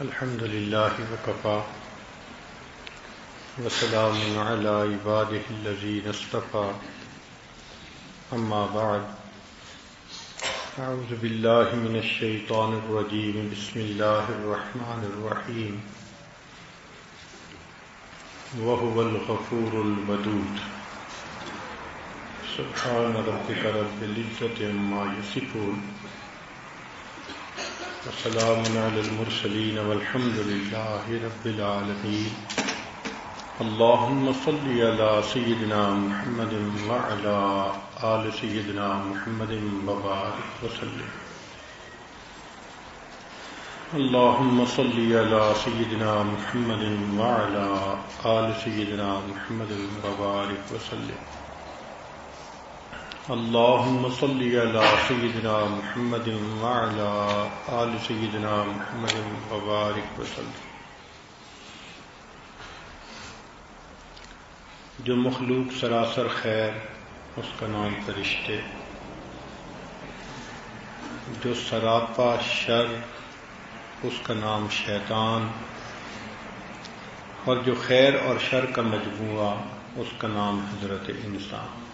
الحمد لله وكفى وسلام على عباده الذين اصطفى. أما بعد، أعوذ بالله من الشيطان الرجيم. بسم الله الرحمن الرحيم. وهو الغفور الودود سبحان ربك رب العزة عما يصفون. وسلام على المرسلين والحمد لله رب العالمين. اللهم صل على سيدنا محمد وعلى آل سيدنا محمد وبارك وسلم. اللهم صل على سيدنا محمد وعلى آل سيدنا محمد وبارك وسلم. اللهم صل على سيدنا محمد وعلى آل سيدنا محمد وبارك وسلم. جو مخلوق سراسر خیر، اس کا نام فرشتے. جو سراپا شر، اس کا نام شیطان. اور جو خیر اور شر کا مجموعہ، اس کا نام حضرت انسان.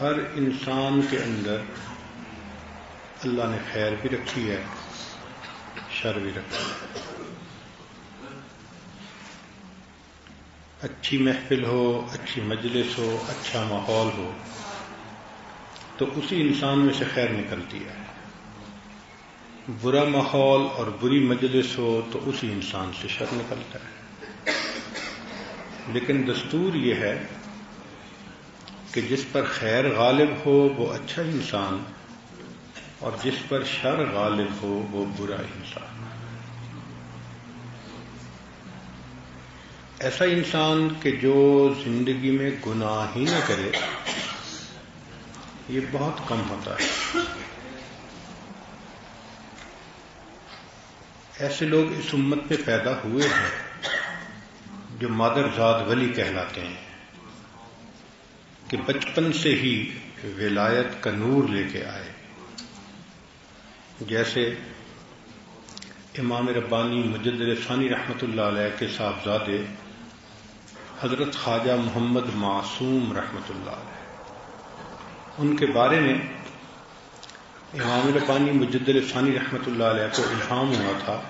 ہر انسان کے اندر اللہ نے خیر بھی رکھی ہے، شر بھی رکھی ہے۔ اچھی محفل ہو، اچھی مجلس ہو اچھا ماحول ہو، تو اسی انسان میں سے خیر نکلتی ہے۔ برا ماحول اور بری مجلس ہو تو اسی انسان سے شر نکلتا ہے۔ لیکن دستور یہ ہے کہ جس پر خیر غالب ہو وہ اچھا انسان اور جس پر شر غالب ہو وہ برا انسان۔ ایسا انسان کہ جو زندگی میں گناہ ہی نہ کرے، یہ بہت کم ہوتا ہے۔ ایسے لوگ اس امت میں پیدا ہوئے ہیں جو مادر زاد ولی کہلاتے ہیں۔ کہ بچپن سے ہی ولایت کا نور لے کے آئے۔ جیسے امام ربانی مجد ثانی رحمۃ اللہ علیہ کے صاحبزادے حضرت خواجہ محمد معصوم رحمۃ اللہ علیہ۔ ان کے بارے میں امام ربانی مجد ثانی رحمۃ اللہ علیہ کو الہام ہوا تھا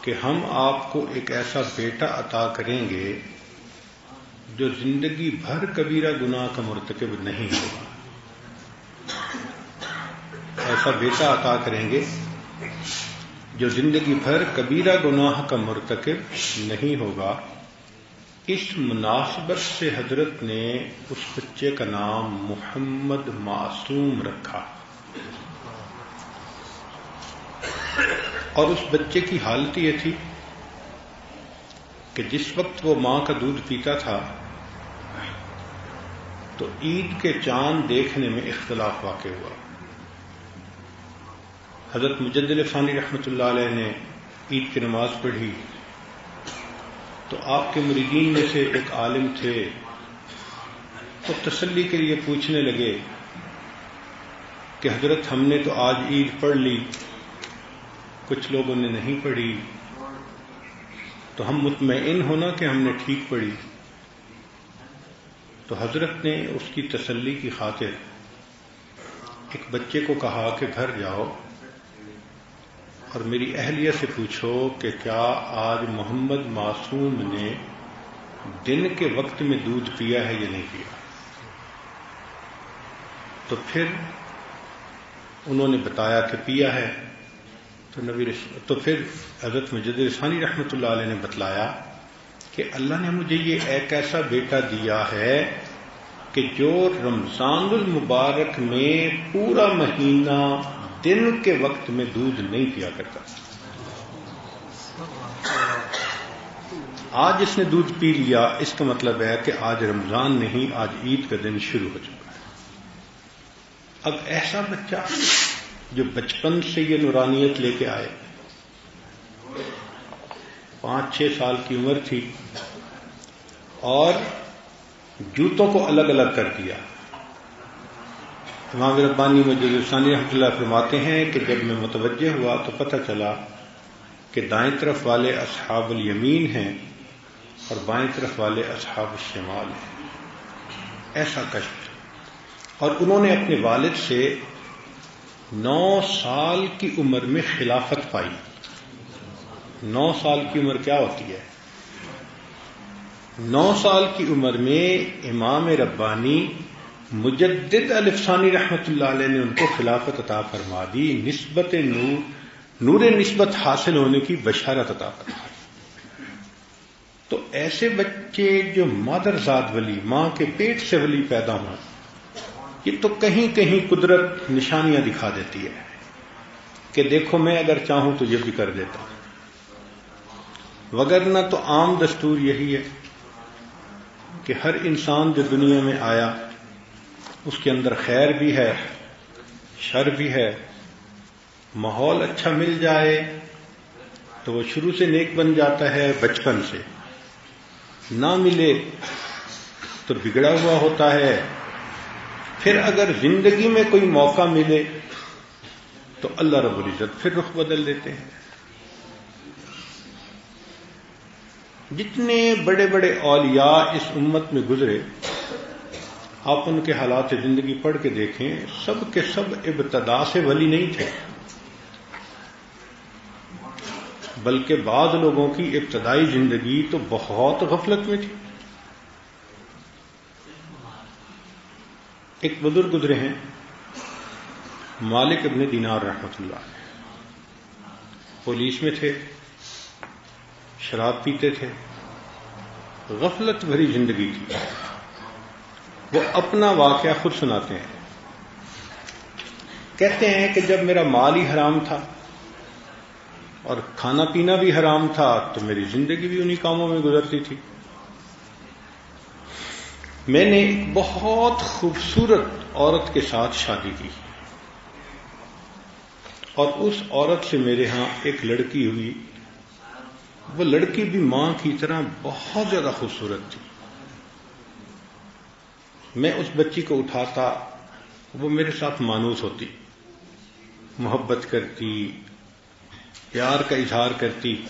کہ ہم آپ کو ایک ایسا بیٹا عطا کریں گے جو زندگی بھر کبیرہ گناہ کا مرتکب نہیں ہوگا ایسا بیٹا عطا کریں گے جو زندگی بھر کبیرہ گناہ کا مرتکب نہیں ہوگا۔ اس مناسبت سے حضرت نے اس بچے کا نام محمد معصوم رکھا۔ اور اس بچے کی حالت یہ تھی کہ جس وقت وہ ماں کا دودھ پیتا تھا تو عید کے چاند دیکھنے میں اختلاف واقع ہوا۔ حضرت مجد فانی رحمۃ اللہ علیہ نے عید کی نماز پڑھی۔ تو آپ کے مریدین میں سے ایک عالم تھے۔ تو تسلی کے لیے پوچھنے لگے کہ حضرت ہم نے تو آج عید پڑھ لی، کچھ لوگوں نے نہیں پڑھی۔ تو ہم مطمئن ہونا کہ ہم نے ٹھیک پڑھی۔ تو حضرت نے اس کی تسلی کی خاطر ایک بچے کو کہا کہ گھر جاؤ اور میری اہلیہ سے پوچھو کہ کیا آج محمد معصوم نے دن کے وقت میں دودھ پیا ہے یا نہیں پیا؟ تو پھر انہوں نے بتایا کہ پیا ہے تو نبی تو پھر حضرت مجد ثانی رحمۃ اللہ علیہ نے بتلایا کہ اللہ نے مجھے یہ ایک ایسا بیٹا دیا ہے کہ جو رمضان المبارک میں پورا مہینہ دن کے وقت میں دودھ نہیں پیا کرتا۔ آج اس نے دودھ پی لیا، اس کا مطلب ہے کہ آج رمضان نہیں، آج عید کا دن شروع ہو چکا ہے۔ اب ایسا بچہ جو بچپن سے یہ نورانیت لے کے آئے پانچ چھ سال کی عمر تھی اور جوتوں کو الگ الگ کر دیا۔ امام ربانی مجد ثانی رحمۃ اللہ فرماتے ہیں کہ جب میں متوجہ ہوا تو پتہ چلا کہ دائیں طرف والے اصحاب الیمین ہیں اور بائیں طرف والے اصحاب الشمال ہیں۔ ایسا کشف۔ اور انہوں نے اپنے والد سے نو سال کی عمر میں خلافت پائی۔ نو سال کی عمر کیا ہوتی ہے؟ نو سال کی عمر میں امام ربانی مجدد الفسانی رحمت اللہ علیہ نے ان کو خلافت عطا فرما دی، نسبت نور نور نسبت حاصل ہونے کی بشارت عطا فرما تو ایسے بچے جو مادر زاد ولی، ماں کے پیٹ سے ولی پیدا ہوں، یہ تو کہیں کہیں قدرت نشانیاں دکھا دیتی ہے کہ دیکھو میں اگر چاہوں تو یہ بھی کر دیتا۔ ہوں وگرنہ تو عام دستور یہی ہے کہ ہر انسان جو دنیا میں آیا، اس کے اندر خیر بھی ہے، شر بھی ہے، ماحول اچھا مل جائے تو وہ شروع سے نیک بن جاتا ہے، بچپن سے۔ نہ ملے تو بگڑا ہوا ہوتا ہے۔ پھر اگر زندگی میں کوئی موقع ملے تو اللہ رب العزت پھر رخ بدل دیتے ہیں۔ جتنے بڑے بڑے اولیاء اس امت میں گزرے، آپ ان کے حالات زندگی پڑھ کے دیکھیں، سب کے سب ابتدا سے ولی نہیں تھے۔ بلکہ بعض لوگوں کی ابتدائی زندگی تو بہت غفلت میں تھی۔ ایک بزرگ گزرے ہیں، مالک ابن دینار رحمت اللہ۔ پولیس میں تھے۔ شراب پیتے تھے، غفلت بھری زندگی تھی۔ وہ اپنا واقعہ خود سناتے ہیں۔ کہتے ہیں کہ جب میرا مال ہی حرام تھا اور کھانا پینا بھی حرام تھا، تو میری زندگی بھی انہی کاموں میں گزرتی تھی۔ میں نے بہت خوبصورت عورت کے ساتھ شادی کی۔ اور اس عورت سے میرے ہاں ایک لڑکی ہوئی۔ وہ لڑکی بھی ماں کی طرح بہت زیادہ خوبصورت تھی۔ میں اس بچی کو اٹھاتا، وہ میرے ساتھ مانوس ہوتی، محبت کرتی، پیار کا اظہار کرتی۔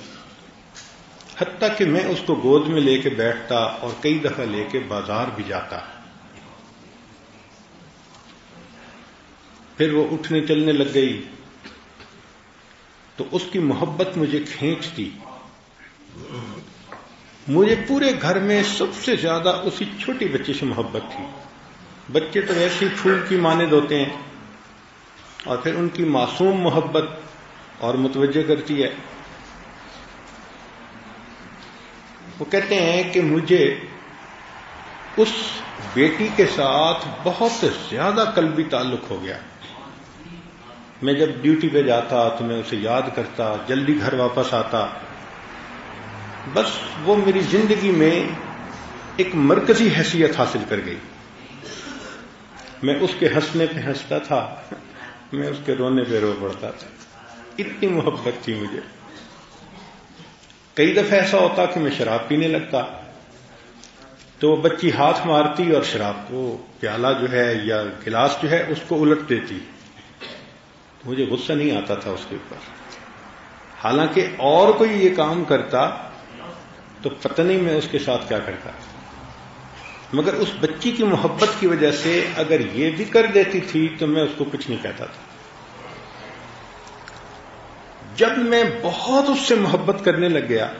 حتیٰ کہ میں اس کو گود میں لے کے بیٹھتا اور کئی دفعہ لے کے بازار بھی جاتا۔ پھر وہ اٹھنے چلنے لگ گئی۔ تو اس کی محبت مجھے کھینچتی۔ مجھے پورے گھر میں سب سے زیادہ اسی چھوٹی بچی سے محبت تھی۔ بچے تو ایسی پھول کی مانند ہوتے ہیں اور پھر ان کی معصوم محبت اور متوجہ کرتی ہے۔ وہ کہتے ہیں کہ مجھے اس بیٹی کے ساتھ بہت زیادہ قلبی تعلق ہو گیا۔ میں جب ڈیوٹی پہ جاتا تو میں اسے یاد کرتا، جلدی گھر واپس آتا۔ بس وہ میری زندگی میں ایک مرکزی حیثیت حاصل کر گئی۔ میں اس کے ہنسنے پہ ہنستا تھا، میں اس کے رونے پہ رو پڑتا تھا۔ اتنی محبت تھی مجھے۔ کئی دفعہ ایسا ہوتا کہ میں شراب پینے لگتا۔ تو وہ بچی ہاتھ مارتی اور شراب کو پیالہ جو ہے یا گلاس جو ہے اس کو الٹ دیتی۔ مجھے غصہ نہیں آتا تھا اس کے اوپر۔ حالانکہ اور کوئی یہ کام کرتا تو پتہ نہیں میں اس کے ساتھ کیا کرتا۔ مگر اس بچی کی محبت کی وجہ سے اگر یہ بھی کر دیتی تھی تو میں اس کو کچھ نہیں کہتا تھا۔ جب میں بہت اس سے محبت کرنے لگ گیا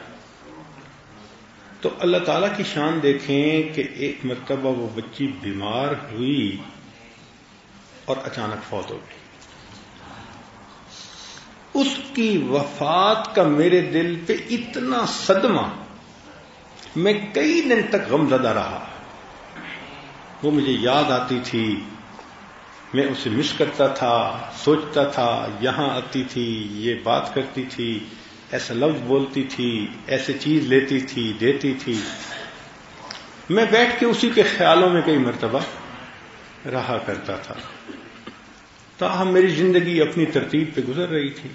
تو اللہ تعالی کی شان دیکھیں کہ ایک مرتبہ وہ بچی بیمار ہوئی اور اچانک فوت ہو گئی۔ اس کی وفات کا میرے دل پہ اتنا صدمہ میں کئی دن تک غم زدہ رہا۔ وہ مجھے یاد آتی تھی۔ میں اسے مس کرتا تھا، سوچتا تھا، یہاں آتی تھی، یہ بات کرتی تھی، ایسا لفظ بولتی تھی، ایسے چیز لیتی تھی، دیتی تھی۔ میں بیٹھ کے اسی کے خیالوں میں کئی مرتبہ رہا کرتا تھا۔ تاہم میری زندگی اپنی ترتیب پہ گزر رہی تھی۔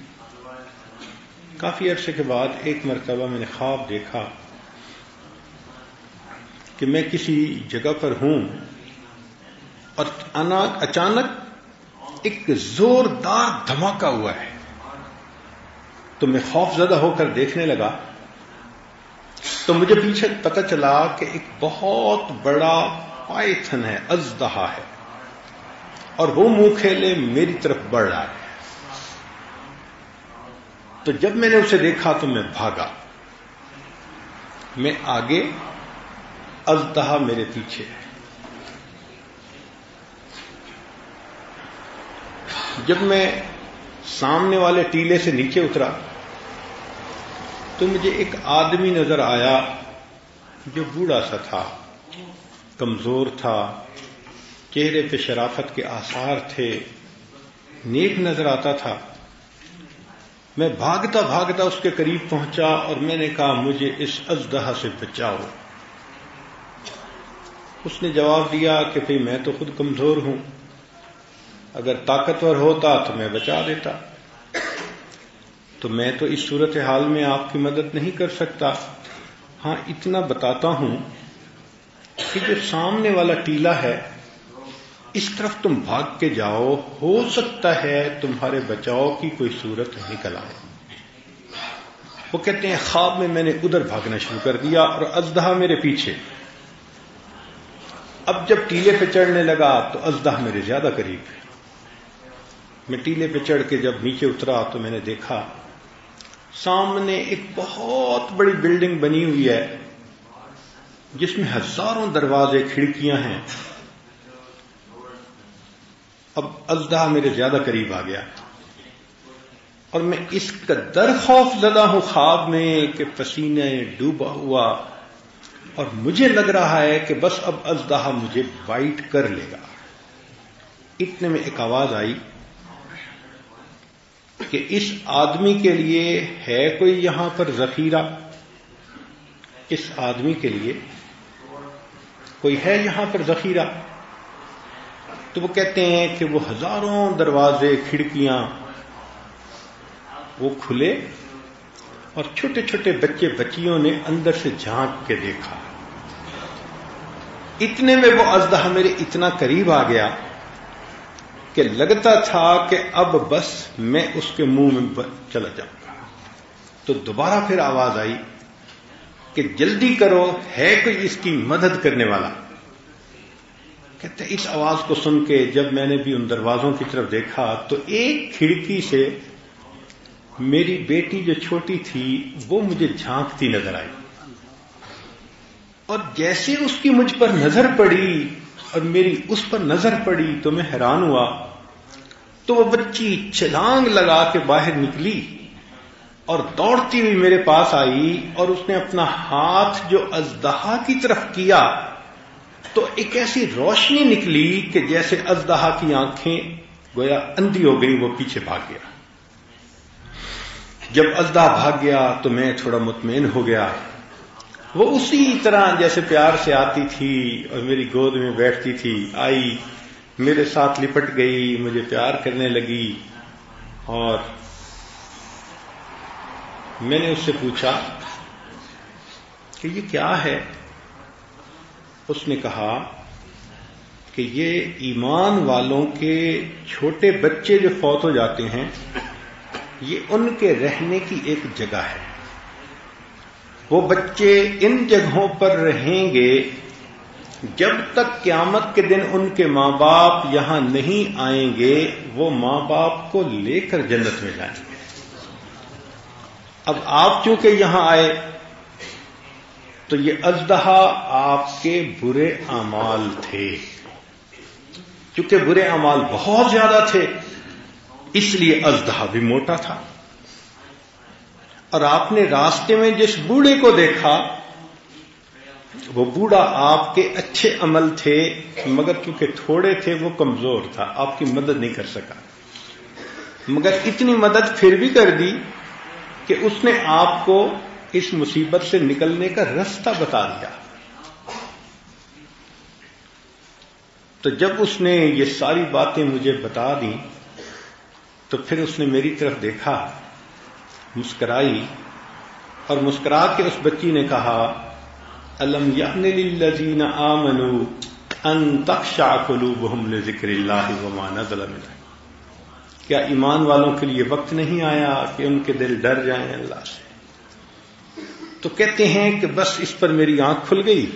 کافی عرصے کے بعد ایک مرتبہ میں نے خواب دیکھا۔ کہ میں کسی جگہ پر ہوں اور اچانک ایک زوردار دھماکہ ہوا ہے تو میں خوف زدہ ہو کر دیکھنے لگا تو مجھے پیچھے پتہ چلا کہ ایک بہت بڑا پائتھن ہے، ازدہا ہے اور وہ منہ کھیلے میری طرف بڑھ رہا ہے۔ تو جب میں نے اسے دیکھا تو میں بھاگا۔ میں آگے ازدہا میرے پیچھے۔ جب میں سامنے والے ٹیلے سے نیچے اترا تو مجھے ایک آدمی نظر آیا جو بوڑھا سا تھا، کمزور تھا، چہرے پہ شرافت کے آثار تھے، نیک نظر آتا تھا۔ میں بھاگتا بھاگتا اس کے قریب پہنچا اور میں نے کہا، مجھے اس ازدہ سے بچاؤ۔ اس نے جواب دیا کہ بھئی میں تو خود کمزور ہوں۔ اگر طاقتور ہوتا تو میں بچا دیتا۔ تو میں تو اس صورت حال میں آپ کی مدد نہیں کر سکتا۔ ہاں اتنا بتاتا ہوں کہ جو سامنے والا ٹیلا ہے، اس طرف تم بھاگ کے جاؤ، ہو سکتا ہے تمہارے بچاؤ کی کوئی صورت نکل آئے۔ وہ کہتے ہیں، خواب میں میں نے ادھر بھاگنا شروع کر دیا اور ازدہ میرے پیچھے۔ اب جب ٹیلے پہ چڑھنے لگا تو ازدہ میرے زیادہ قریب ہے۔ میں ٹیلے پہ چڑھ کے جب نیچے اترا تو میں نے دیکھا سامنے ایک بہت بڑی بلڈنگ بنی ہوئی ہے، جس میں ہزاروں دروازے، کھڑکیاں ہیں۔ اب ازدہ میرے زیادہ قریب آ گیا۔ اور میں اس کا در خوف زدہ ہوں، خواب میں کہ پسینے ڈوبا ہوا۔ اور مجھے لگ رہا ہے کہ بس اب ازدہ مجھے وائٹ کر لے گا۔ اتنے میں ایک آواز آئی کہ اس آدمی کے لیے ہے کوئی یہاں پر ذخیرہ؟ اس آدمی کے لیے کوئی ہے یہاں پر ذخیرہ؟ تو وہ کہتے ہیں کہ وہ ہزاروں دروازے، کھڑکیاں وہ کھلے اور چھوٹے چھوٹے بچے بچیوں نے اندر سے جھانک کے دیکھا۔ اتنے میں وہ ازدہ میرے اتنا قریب آ گیا کہ لگتا تھا کہ اب بس میں اس کے منہ میں چلا جاؤں گا۔ تو دوبارہ پھر آواز آئی کہ جلدی کرو، ہے کوئی اس کی مدد کرنے والا؟ کہتے اس آواز کو سن کے جب میں نے بھی ان دروازوں کی طرف دیکھا تو ایک کھڑکی سے میری بیٹی جو چھوٹی تھی، وہ مجھے جھانکتی نظر آئی۔ اور جیسے اس کی مجھ پر نظر پڑی اور میری اس پر نظر پڑی تو میں حیران ہوا۔ تو وہ بچی چھلانگ لگا کے باہر نکلی اور دوڑتی ہوئی میرے پاس آئی اور اس نے اپنا ہاتھ جو ازدہا کی طرف کیا تو ایک ایسی روشنی نکلی کہ جیسے ازدہا کی آنکھیں گویا اندھی ہو گئی وہ پیچھے بھاگ گیا۔ جب ازدہ بھاگ گیا تو میں تھوڑا مطمئن ہو گیا۔ وہ اسی طرح جیسے پیار سے آتی تھی اور میری گود میں بیٹھتی تھی، آئی، میرے ساتھ لپٹ گئی، مجھے پیار کرنے لگی اور میں نے اس سے پوچھا کہ یہ کیا ہے؟ اس نے کہا کہ یہ ایمان والوں کے چھوٹے بچے جو فوت ہو جاتے ہیں یہ ان کے رہنے کی ایک جگہ ہے۔ وہ بچے ان جگہوں پر رہیں گے جب تک قیامت کے دن ان کے ماں باپ یہاں نہیں آئیں گے، وہ ماں باپ کو لے کر جنت میں جائیں گے۔ اب آپ چونکہ یہاں آئے، تو یہ ازدہا آپ کے برے اعمال تھے۔ چونکہ برے اعمال بہت زیادہ تھے۔ اس لیے ازدہا بھی موٹا تھا۔ اور آپ نے راستے میں جس بوڑھے کو دیکھا، وہ بوڑھا آپ کے اچھے عمل تھے، مگر کیونکہ تھوڑے تھے، وہ کمزور تھا۔ آپ کی مدد نہیں کر سکا۔ مگر اتنی مدد پھر بھی کر دی کہ اس نے آپ کو اس مصیبت سے نکلنے کا رستہ بتا دیا۔ تو جب اس نے یہ ساری باتیں مجھے بتا دی تو پھر اس نے میری طرف دیکھا، مسکرائی اور مسکرا کے اس بچی نے کہا، الم للذین آمنوا ان تخشع قلوبهم لذکر اللہ وما نزل منه کیا ایمان والوں کے لیے وقت نہیں آیا کہ ان کے دل ڈر جائیں اللہ سے؟ تو کہتے ہیں کہ بس اس پر میری آنکھ کھل گئی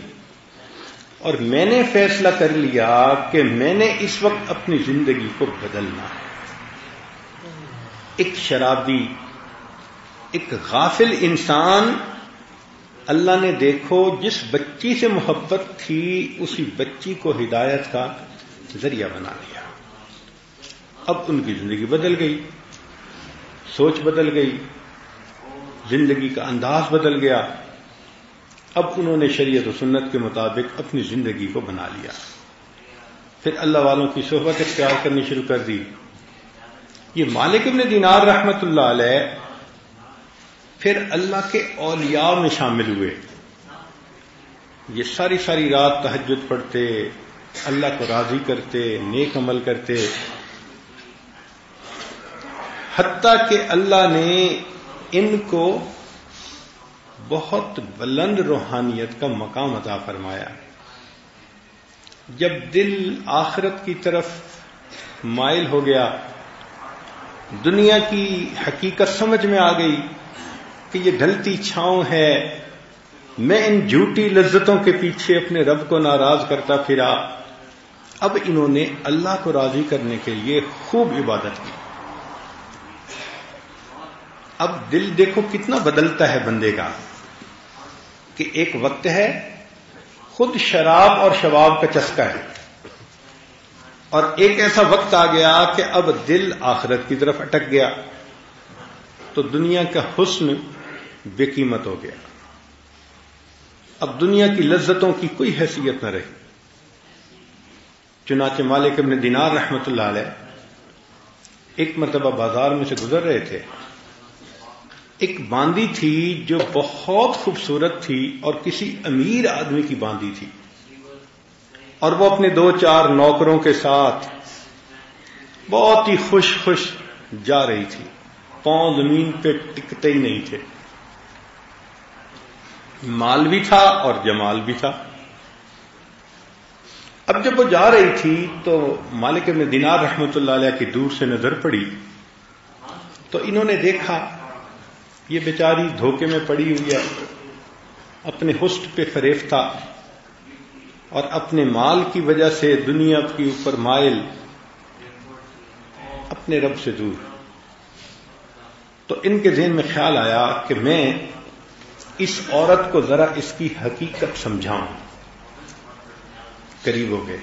اور میں نے فیصلہ کر لیا کہ میں نے اس وقت اپنی زندگی کو بدلنا ہے۔ ایک شرابی، ایک غافل انسان اللہ نے دیکھو جس بچی سے محبت تھی، اسی بچی کو ہدایت کا ذریعہ بنا لیا۔ اب ان کی زندگی بدل گئی، سوچ بدل گئی، زندگی کا انداز بدل گیا۔ اب انہوں نے شریعت و سنت کے مطابق اپنی زندگی کو بنا لیا۔ پھر اللہ والوں کی صحبت اختیار کرنی شروع کر دی۔ یہ مالک ابن دینار رحمت اللہ علیہ پھر اللہ کے اولیاء میں شامل ہوئے۔ یہ ساری ساری رات تہجد پڑھتے، اللہ کو راضی کرتے، نیک عمل کرتے۔ حتیٰ کہ اللہ نے ان کو بہت بلند روحانیت کا مقام عطا فرمایا۔ جب دل آخرت کی طرف مائل ہو گیا دنیا کی حقیقت سمجھ میں آ گئی کہ یہ ڈھلتی چھاؤں ہے میں ان جھوٹی لذتوں کے پیچھے اپنے رب کو ناراض کرتا پھرا۔ اب انہوں نے اللہ کو راضی کرنے کے لیے خوب عبادت کی۔ اب دل دیکھو کتنا بدلتا ہے بندے کا کہ ایک وقت ہے، خود شراب اور شباب کا چسکا ہے۔ اور ایک ایسا وقت آ گیا کہ اب دل آخرت کی طرف اٹک گیا تو دنیا کا حسن بے قیمت ہو گیا۔ اب دنیا کی لذتوں کی کوئی حیثیت نہ رہی۔ چنانچہ مالک ابن دینار رحمت اللہ علیہ ایک مرتبہ بازار میں سے گزر رہے تھے۔ ایک باندی تھی جو بہت خوبصورت تھی اور کسی امیر آدمی کی باندی تھی۔ اور وہ اپنے دو چار نوکروں کے ساتھ بہت ہی خوش خوش جا رہی تھی۔ پاؤں زمین پہ ٹکتے ہی نہیں تھے۔ مال بھی تھا اور جمال بھی تھا۔ اب جب وہ جا رہی تھی تو مالک میں دینار رحمت اللہ علیہ کی دور سے نظر پڑی۔ تو انہوں نے دیکھا، یہ بیچاری دھوکے میں پڑی ہوئی ہے، اپنے حسٹ پہ فریف تھا اور اپنے مال کی وجہ سے دنیا کے اوپر مائل اپنے رب سے دور۔ تو ان کے ذہن میں خیال آیا کہ میں اس عورت کو ذرا اس کی حقیقت سمجھاؤں۔ قریب ہو گئے۔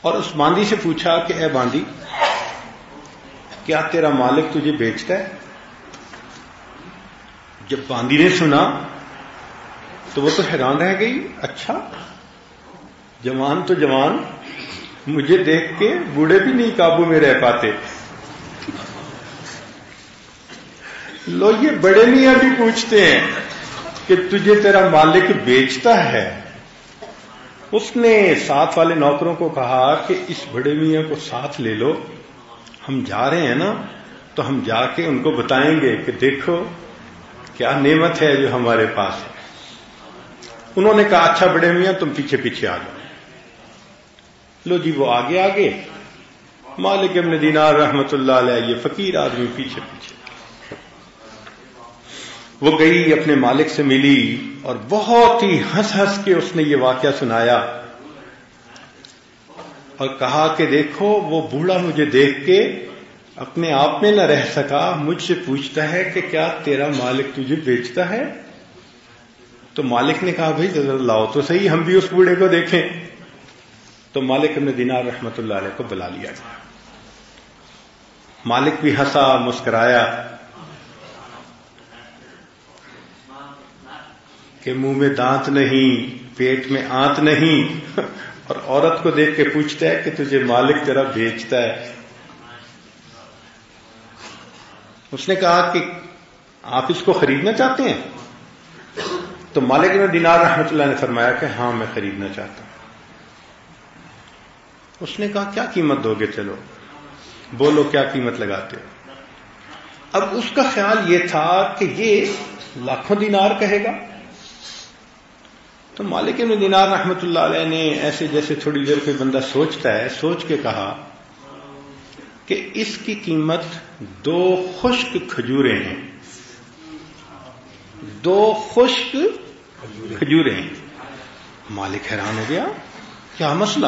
اور اس باندی سے پوچھا کہ اے باندی، کیا تیرا مالک تجھے بیچتا ہے؟ جب باندی نے سنا تو وہ تو حیران رہ گئی اچھا جوان تو جوان، مجھے دیکھ کے بوڑھے بھی نہیں قابو میں رہ پاتے۔ لو، یہ بڑے میاں بھی پوچھتے ہیں کہ تجھے تیرا مالک بیچتا ہے۔ اس نے ساتھ والے نوکروں کو کہا کہ اس بڑے میاں کو ساتھ لے لو۔ ہم جا رہے ہیں نا، تو ہم جا کے ان کو بتائیں گے کہ دیکھو کیا نعمت ہے جو ہمارے پاس ہے۔ انہوں نے کہا اچھا بڑے میاں، تم پیچھے پیچھے آ جاؤ۔ لو جی وہ آگے آگے۔ مالک ابن دینار رحمت اللہ علیہ، یہ فقیر آدمی پیچھے پیچھے۔ وہ گئی، اپنے مالک سے ملی اور بہت ہی ہنس ہنس کے اس نے یہ واقعہ سنایا اور کہا کہ دیکھو، وہ بوڑھا مجھے دیکھ کے اپنے آپ میں نہ رہ سکا، مجھ سے پوچھتا ہے کہ کیا تیرا مالک تجھے بیچتا ہے؟ تو مالک نے کہا بھائی ذرا لاؤ تو صحیح، ہم بھی اس بوڑھے کو دیکھیں۔ تو مالک نے دینار رحمت اللہ علیہ کو بلا لیا گیا۔ مالک بھی ہنسا، مسکرایا کہ منہ میں دانت نہیں، پیٹ میں آنت نہیں۔ اور عورت کو دیکھ کے پوچھتا ہے کہ تجھے مالک ذرا بیچتا ہے۔ اس نے کہا کہ آپ اس کو خریدنا چاہتے ہیں؟ تو مالک نے دینار رحمت اللہ نے فرمایا کہ ہاں میں خریدنا چاہتا ہوں۔ اس نے کہا، کیا قیمت دو گے؟ چلو، بولو کیا قیمت لگاتے ہو۔ اب اس کا خیال یہ تھا کہ یہ لاکھوں دینار کہے گا۔ تو مالک نے دینار رحمت اللہ علیہ نے ایسے جیسے تھوڑی دیر کوئی بندہ سوچتا ہے، سوچ کے کہا کہ اس کی قیمت دو خشک کھجورے ہیں۔ دو خشک کھجورے مالک حیران ہو گیا۔ کیا مسئلہ؟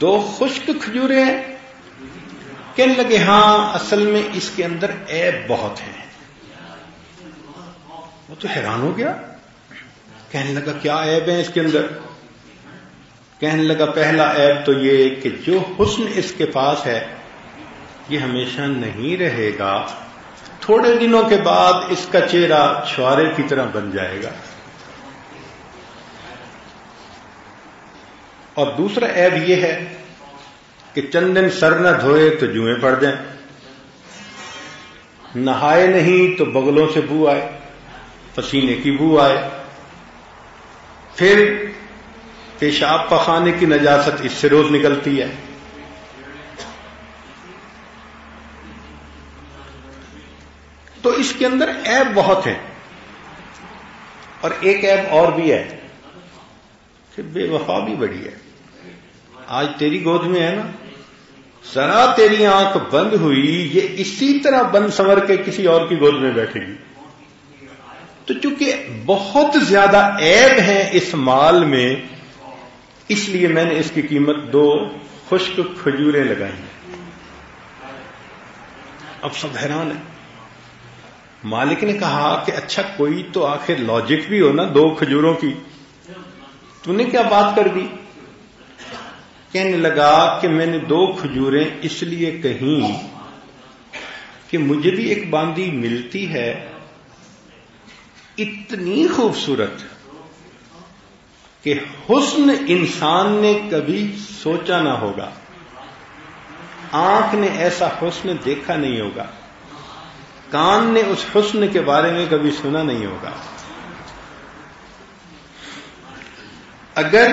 دو خشک کھجورے ہیں۔ کہنے لگے ہاں اصل میں اس کے اندر ایب بہت ہیں۔ وہ تو حیران ہو گیا۔ کہنے لگا، کیا ایب ہے اس کے اندر؟ کہنے لگا، پہلا ایب تو یہ کہ جو حسن اس کے پاس ہے، یہ ہمیشہ نہیں رہے گا۔ تھوڑے دنوں کے بعد اس کا چہرہ چھوارے کی طرح بن جائے گا۔ اور دوسرا ایب یہ ہے کہ چند دن سر نہ دھوئے تو جوئیں پڑ جائیں۔ نہائے نہیں تو بغلوں سے بو آئے، پسینے کی بو آئے۔ پھر پیشاب پخانے کی نجاست اس سے روز نکلتی ہے۔ تو اس کے اندر ایب بہت ہے اور ایک ایب اور بھی ہے کہ بے وفا بھی بڑی ہے۔ آج تیری گود میں ہے نا۔ ذرا تیری آنکھ بند ہوئی، یہ اسی طرح بند سنور کے کسی اور کی گود میں بیٹھے گی۔ تو چونکہ بہت زیادہ عیب ہیں اس مال میں، اس لیے میں نے اس کی قیمت دو خشک کھجوریں لگائی۔ اب سب حیران ہے مالک نے کہا کہ اچھا کوئی تو آخر لاجک بھی ہو نا، دو کھجوروں کی۔ تو نے کیا بات کر دی؟ کہنے لگا کہ میں نے دو کھجوریں اس لیے کہیں کہ مجھے بھی ایک باندی ملتی ہے۔ اتنی خوبصورت کہ حسن انسان نے کبھی سوچا نہ ہوگا۔ آنکھ نے ایسا حسن دیکھا نہیں ہوگا۔ کان نے اس حسن کے بارے میں کبھی سنا نہیں ہوگا۔ اگر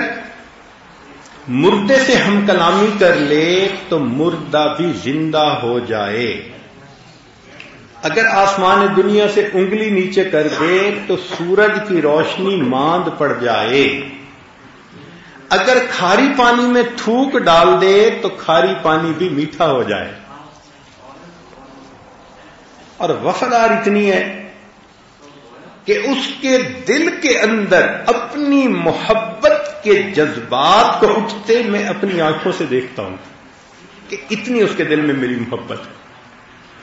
مردے سے ہم کلامی کر لے تو مردہ بھی زندہ ہو جائے۔ اگر آسمان دنیا سے انگلی نیچے کر دے تو سورج کی روشنی ماند پڑ جائے۔ اگر کھاری پانی میں تھوک ڈال دے تو کھاری پانی بھی میٹھا ہو جائے۔ اور وفادار اتنی ہے کہ اس کے دل کے اندر اپنی محبت کے جذبات کو اٹھتے میں اپنی آنکھوں سے دیکھتا ہوں کہ اتنی اس کے دل میں میری محبت ہے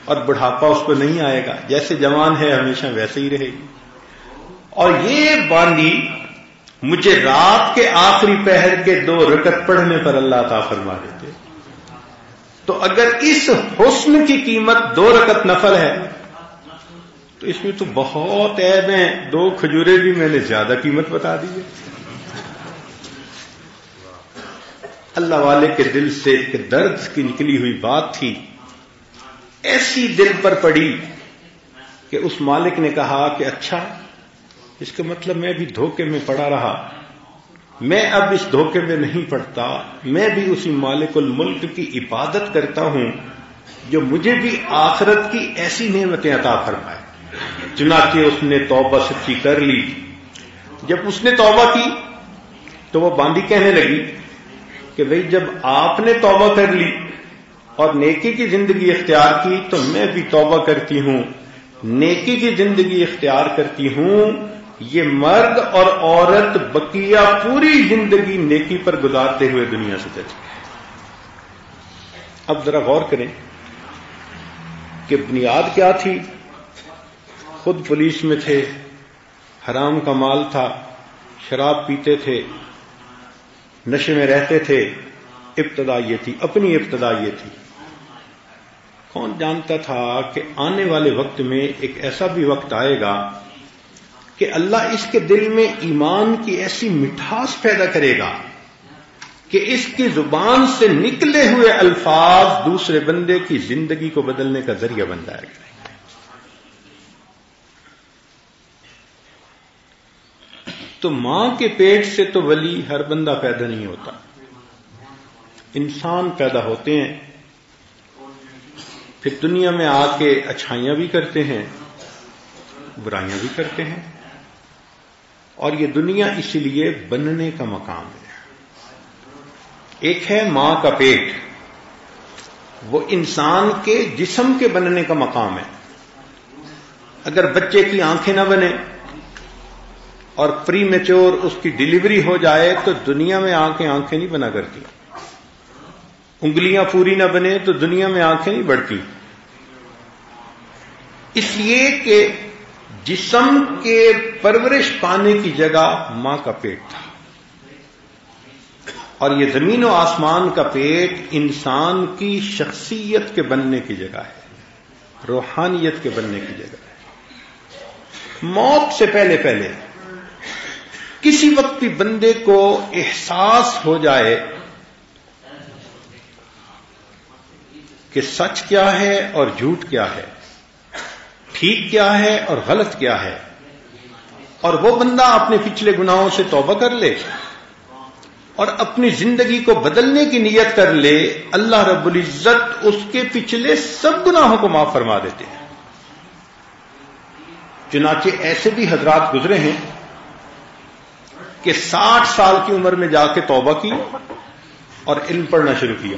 اور بڑھاپا اس کو نہیں آئے گا۔ جیسے جوان ہے ہمیشہ ویسے ہی رہے گی۔ اور یہ باندھی مجھے رات کے آخری پہر کے دو رکت پڑھنے پر اللہ عطا فرما دیتے۔ تو اگر اس حسن کی قیمت دو رکت نفل ہے، تو اس میں تو بہت عیب ہیں۔ دو کھجورے بھی میں نے زیادہ قیمت بتا دی ہے۔ اللہ والے کے دل سے ایک درد کی نکلی ہوئی بات تھی۔ ایسی دل پر پڑی کہ اس مالک نے کہا کہ اچھا اس کا مطلب میں بھی دھوکے میں پڑا رہا۔ میں اب اس دھوکے میں نہیں پڑتا، میں بھی اسی مالک الملک کی عبادت کرتا ہوں جو مجھے بھی آخرت کی ایسی نعمتیں عطا فرمائے۔ چنانچہ اس نے توبہ سچی کر لی۔ جب اس نے توبہ کی تو وہ باندھی کہنے لگی کہ بھئی جب آپ نے توبہ کر لی اور نیکی کی زندگی اختیار کی تو میں بھی توبہ کرتی ہوں، نیکی کی زندگی اختیار کرتی ہوں یہ مرد اور عورت بقیہ پوری زندگی نیکی پر گزارتے ہوئے دنیا سے چلے اب ذرا غور کریں کہ بنیاد کیا تھی۔ خود پولیس میں تھے، حرام کا مال تھا، شراب پیتے تھے، نشے میں رہتے تھے، ابتدا یہ تھی، اپنی ابتدا یہ تھی۔ کون جانتا تھا کہ آنے والے وقت میں ایک ایسا بھی وقت آئے گا کہ اللہ اس کے دل میں ایمان کی ایسی مٹھاس پیدا کرے گا کہ اس کی زبان سے نکلے ہوئے الفاظ دوسرے بندے کی زندگی کو بدلنے کا ذریعہ بن جائے گا تو ماں کے پیٹ سے تو ولی ہر بندہ پیدا نہیں ہوتا۔ انسان پیدا ہوتے ہیں۔ پھر دنیا میں آ کے اچھائیاں بھی کرتے ہیں، برائیاں بھی کرتے ہیں۔ اور یہ دنیا اسی لیے بننے کا مقام ہے۔ ایک ہے ماں کا پیٹ۔ وہ انسان کے جسم کے بننے کا مقام ہے۔ اگر بچے کی آنکھیں نہ بنے اور پری میچور اس کی ڈلیوری ہو جائے تو دنیا میں آنکھیں آنکھیں نہیں بنا کرتی۔ انگلیاں پوری نہ بنے تو دنیا میں آنکھیں نہیں بڑھتی۔ اس لیے کہ جسم کے پرورش پانے کی جگہ ماں کا پیٹ تھا۔ اور یہ زمین و آسمان کا پیٹ انسان کی شخصیت کے بننے کی جگہ ہے، روحانیت کے بننے کی جگہ ہے۔ موت سے پہلے پہلے کسی وقت بھی بندے کو احساس ہو جائے کہ سچ کیا ہے اور جھوٹ کیا ہے۔ ٹھیک کیا ہے اور غلط کیا ہے؟ اور وہ بندہ اپنے پچھلے گناہوں سے توبہ کر لے اور اپنی زندگی کو بدلنے کی نیت کر لے، اللہ رب العزت اس کے پچھلے سب گناہوں کو معاف فرما دیتے ہیں۔ چنانچہ ایسے بھی حضرات گزرے ہیں کہ ساٹھ سال کی عمر میں جا کے توبہ کی اور علم پڑھنا شروع کیا۔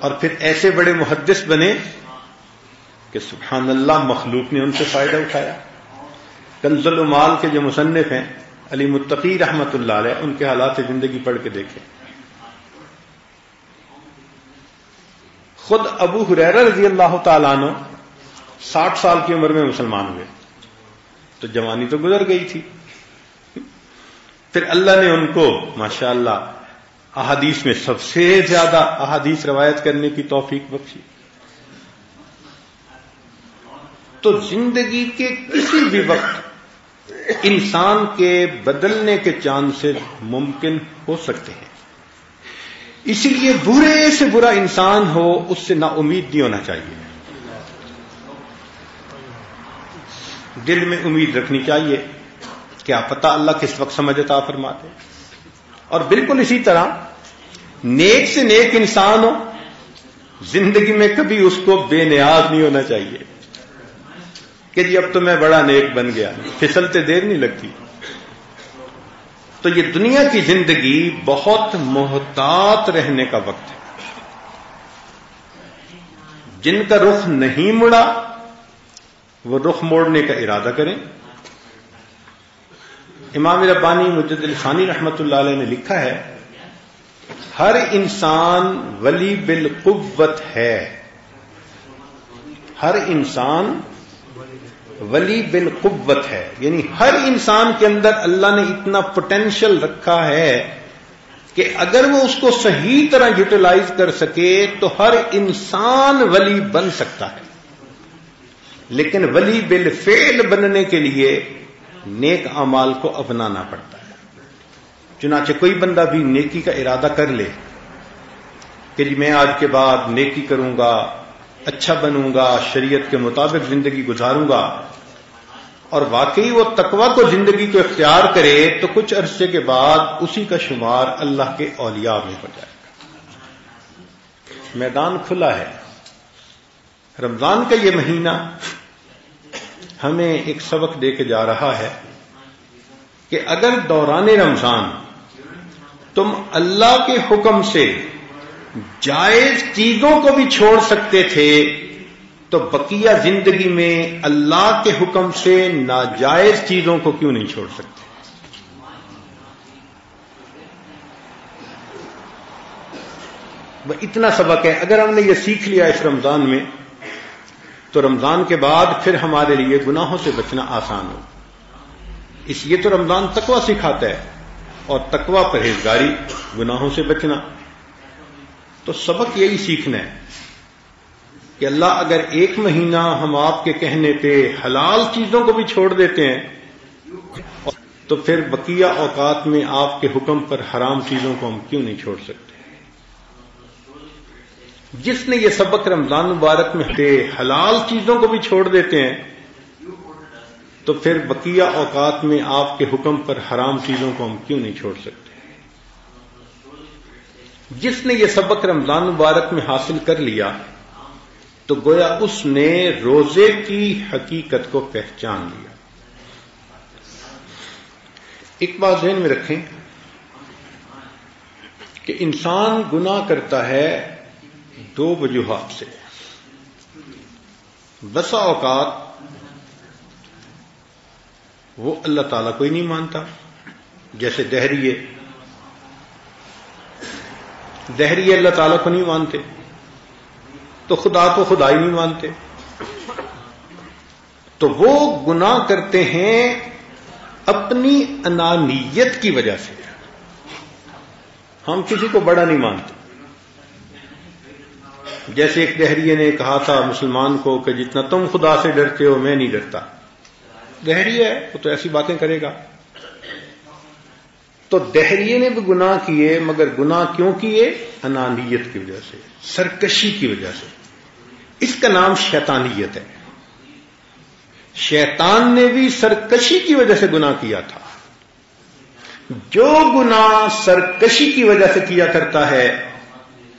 اور پھر ایسے بڑے محدث بنے کہ سبحان اللہ، مخلوق نے ان سے فائدہ اٹھایا۔ کنزل المال کے جو مصنف ہیں، علی متقی رحمت اللہ علیہ، ان کے حالات زندگی پڑھ کے دیکھیں۔ خود ابو حریر رضی اللہ تعالیٰ عنہ ساٹھ سال کی عمر میں مسلمان ہوئے۔ تو جوانی تو گزر گئی تھی۔ پھر اللہ نے ان کو ماشاء اللہ احادیث میں سب سے زیادہ احادیث روایت کرنے کی توفیق بخشی۔ تو زندگی کے کسی بھی وقت انسان کے بدلنے کے چانسز ممکن ہو سکتے ہیں۔ اسی لیے برے سے برا انسان ہو، اس سے نا امید نہیں ہونا چاہیے۔ دل میں امید رکھنی چاہیے کیا پتا اللہ کس وقت سمجھتا فرماتے اور بالکل اسی طرح نیک سے نیک انسان ہو، زندگی میں کبھی اس کو بے نیاز نہیں ہونا چاہیے۔ کہ جی اب تو میں بڑا نیک بن گیا، پھسلتے دیر نہیں لگتی۔ تو یہ دنیا کی زندگی بہت محتاط رہنے کا وقت ہے۔ جن کا رخ نہیں مڑا، وہ رخ موڑنے کا ارادہ کریں۔ امام ربانی مجد الفانی رحمت اللہ علیہ نے لکھا ہے، ہر انسان ولی بالقوت ہے۔ ہر انسان ولی بن قوت ہے۔ یعنی ہر انسان کے اندر اللہ نے اتنا پوٹینشل رکھا ہے کہ اگر وہ اس کو صحیح طرح یوٹیلائز کر سکے تو ہر انسان ولی بن سکتا ہے۔ لیکن ولی بل فیل بننے کے لیے نیک امال کو اپنانا پڑتا ہے۔ چنانچہ کوئی بندہ بھی نیکی کا ارادہ کر لے کہ جی میں آج کے بعد نیکی کروں گا اچھا بنوں گا، شریعت کے مطابق زندگی گزاروں گا۔ اور واقعی وہ تقوی کو زندگی کو اختیار کرے تو کچھ عرصے کے بعد اسی کا شمار اللہ کے اولیاء میں ہو جائے گا۔ میدان کھلا ہے۔ رمضان کا یہ مہینہ ہمیں ایک سبق دے کے جا رہا ہے کہ اگر دوران رمضان تم اللہ کے حکم سے جائز چیزوں کو بھی چھوڑ سکتے تھے، تو بقیہ زندگی میں اللہ کے حکم سے ناجائز چیزوں کو کیوں نہیں چھوڑ سکتے؟ وہ اتنا سبق ہے، اگر ہم نے یہ سیکھ لیا اس رمضان میں، تو رمضان کے بعد پھر ہمارے لیے گناہوں سے بچنا آسان ہو۔ اس لیے تو رمضان تکوا سکھاتا ہے، اور تکوا پرہیزگاری گناہوں سے بچنا۔ تو سبق یہی سیکھنا ہے کہ اللہ اگر ایک مہینہ ہم آپ کے کہنے پہ حلال چیزوں کو بھی چھوڑ دیتے ہیں، تو پھر بقیہ اوقات میں آپ کے حکم پر حرام چیزوں کو ہم کیوں نہیں چھوڑ سکتے؟ جس نے یہ سبق رمضان مبارک میں حلال چیزوں کو بھی چھوڑ دیتے ہیں، تو پھر بقیہ اوقات میں آپ کے حکم پر حرام چیزوں کو ہم کیوں نہیں چھوڑ سکتے؟ جس نے یہ سبق رمضان مبارک میں حاصل کر لیا، تو گویا اس نے روزے کی حقیقت کو پہچان لیا۔ ایک بات ذہن میں رکھیں کہ انسان گنا کرتا ہے دو وجوہات سے۔ بسا اوقات وہ اللہ تعالیٰ کو ہی نہیں مانتا، جیسے دہریے دہریے اللہ تعالیٰ کو نہیں مانتے، تو خدا کو خدا ہی نہیں مانتے۔ تو وہ گناہ کرتے ہیں اپنی انانیت کی وجہ سے۔ ہم کسی کو بڑا نہیں مانتے۔ جیسے ایک دہریے نے کہا تھا مسلمان کو کہ جتنا تم خدا سے ڈرتے ہو، میں نہیں ڈرتا۔ دہری ہے، وہ تو ایسی باتیں کرے گا۔ تو دہریے نے بھی گناہ کیے، مگر گناہ کیوں کیے؟ انانیت کی وجہ سے، سرکشی کی وجہ سے۔ اس کا نام شیطانیت ہے۔ شیطان نے بھی سرکشی کی وجہ سے گناہ کیا تھا۔ جو گناہ سرکشی کی وجہ سے کیا کرتا ہے،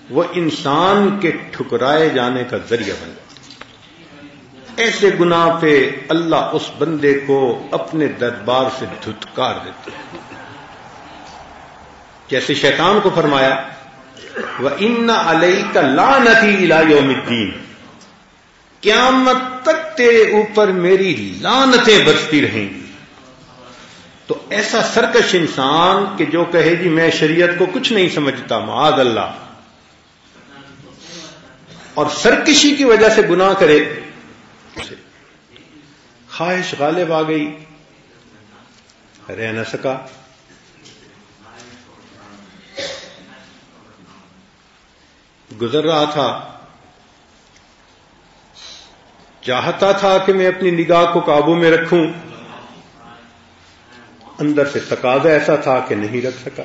وہ انسان کے ٹھکرائے جانے کا ذریعہ بن جاتا ایسے گناہ پہ اللہ اس بندے کو اپنے دربار سے دھتکار دیتے ہیں۔ جیسے شیطان کو فرمایا وہ ان علیہ کا لانتی یوم الدین قیامت تک تیرے اوپر میری لانتیں برستی رہیں۔ گی تو ایسا سرکش انسان کہ جو کہے گی میں شریعت کو کچھ نہیں سمجھتا، معاذ اللہ۔ اور سرکشی کی وجہ سے گناہ کرے۔ خواہش غالب آ گئی۔ رہ نہ سکا۔ گزر رہا تھا۔ چاہتا تھا کہ میں اپنی نگاہ کو قابو میں رکھوں۔ اندر سے تقاضا ایسا تھا کہ نہیں رکھ سکا۔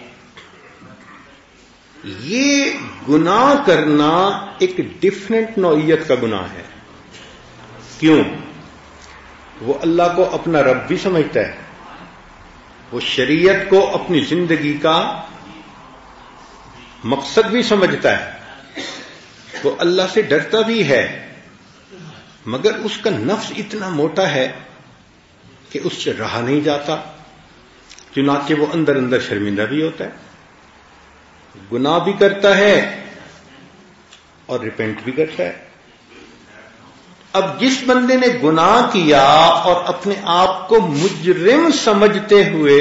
یہ گناہ کرنا ایک ڈفرینٹ نوعیت کا گناہ ہے۔ کیوں؟ وہ اللہ کو اپنا رب بھی سمجھتا ہے۔ وہ شریعت کو اپنی زندگی کا مقصد بھی سمجھتا ہے۔ وہ اللہ سے ڈرتا بھی ہے، مگر اس کا نفس اتنا موٹا ہے کہ اس سے رہا نہیں جاتا۔ چنانچہ وہ اندر اندر شرمندہ بھی ہوتا ہے، گناہ بھی کرتا ہے اور ریپینٹ بھی کرتا ہے۔ اب جس بندے نے گناہ کیا اور اپنے آپ کو مجرم سمجھتے ہوئے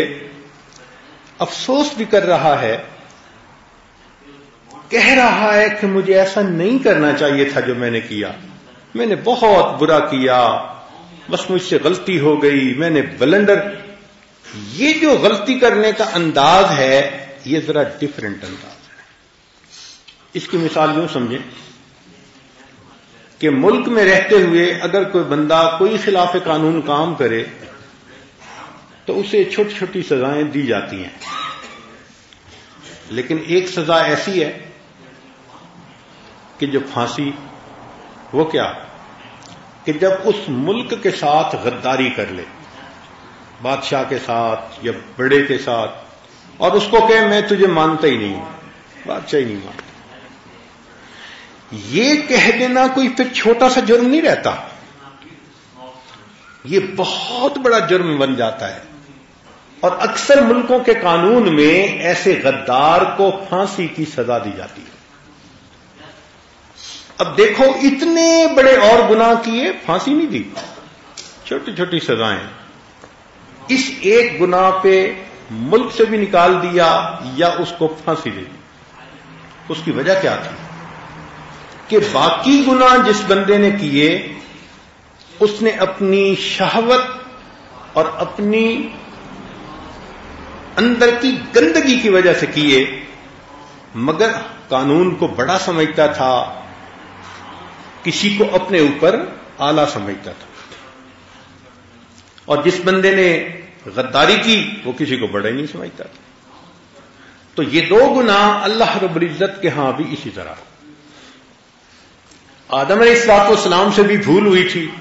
افسوس بھی کر رہا ہے کہہ رہا ہے کہ مجھے ایسا نہیں کرنا چاہیے تھا جو میں نے کیا۔ میں نے بہت برا کیا۔ بس مجھ سے غلطی ہو گئی۔ میں نے بلنڈر یہ جو غلطی کرنے کا انداز ہے، یہ ذرا ڈفرینٹ انداز ہے۔ اس کی مثال یوں سمجھیں کہ ملک میں رہتے ہوئے اگر کوئی بندہ کوئی خلاف قانون کام کرے، تو اسے چھوٹی چھوٹی سزائیں دی جاتی ہیں۔ لیکن ایک سزا ایسی ہے کہ جو پھانسی، وہ کیا؟ کہ جب اس ملک کے ساتھ غداری کر لے، بادشاہ کے ساتھ یا بڑے کے ساتھ، اور اس کو کہ میں تجھے مانتا ہی نہیں بادشاہ ہی نہیں مانتا۔ یہ کہہ دینا کوئی پھر چھوٹا سا جرم نہیں رہتا۔ یہ بہت بڑا جرم بن جاتا ہے۔ اور اکثر ملکوں کے قانون میں ایسے غدار کو پھانسی کی سزا دی جاتی ہے۔ اب دیکھو اتنے بڑے اور گناہ کیے، پھانسی نہیں دی۔ چھوٹی چھوٹی سزائیں۔ اس ایک گنا پہ ملک سے بھی نکال دیا یا اس کو پھانسی دے دی۔ اس کی وجہ کیا تھی؟ کہ باقی گنا جس بندے نے کیے، اس نے اپنی شہوت اور اپنی اندر کی گندگی کی وجہ سے کیے، مگر قانون کو بڑا سمجھتا تھا۔ کسی کو اپنے اوپر آلہ سمجھتا تھا۔ اور جس بندے نے غداری کی، وہ کسی کو بڑا ہی نہیں سمجھتا تھا۔ تو یہ دو گنا اللہ رب العزت کے ہاں بھی اسی طرح۔ آدم علیہ السلاط اسلام سے بھی بھول ہوئی تھی۔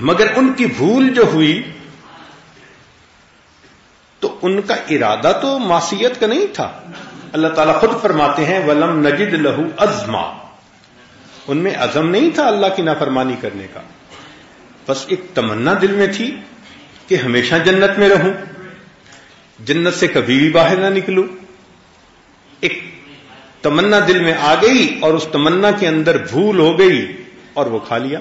مگر ان کی بھول جو ہوئی، تو ان کا ارادہ تو معصیت کا نہیں تھا۔ اللہ تعالیٰ خود فرماتے ہیں، ولم نجد لہو ازما ان میں عزم نہیں تھا اللہ کی نافرمانی کرنے کا۔ بس ایک تمنا دل میں تھی کہ ہمیشہ جنت میں رہوں، جنت سے کبھی بھی باہر نہ نکلوں۔ ایک تمنا دل میں آ گئی اور اس تمنا کے اندر بھول ہو گئی اور وہ کھا لیا۔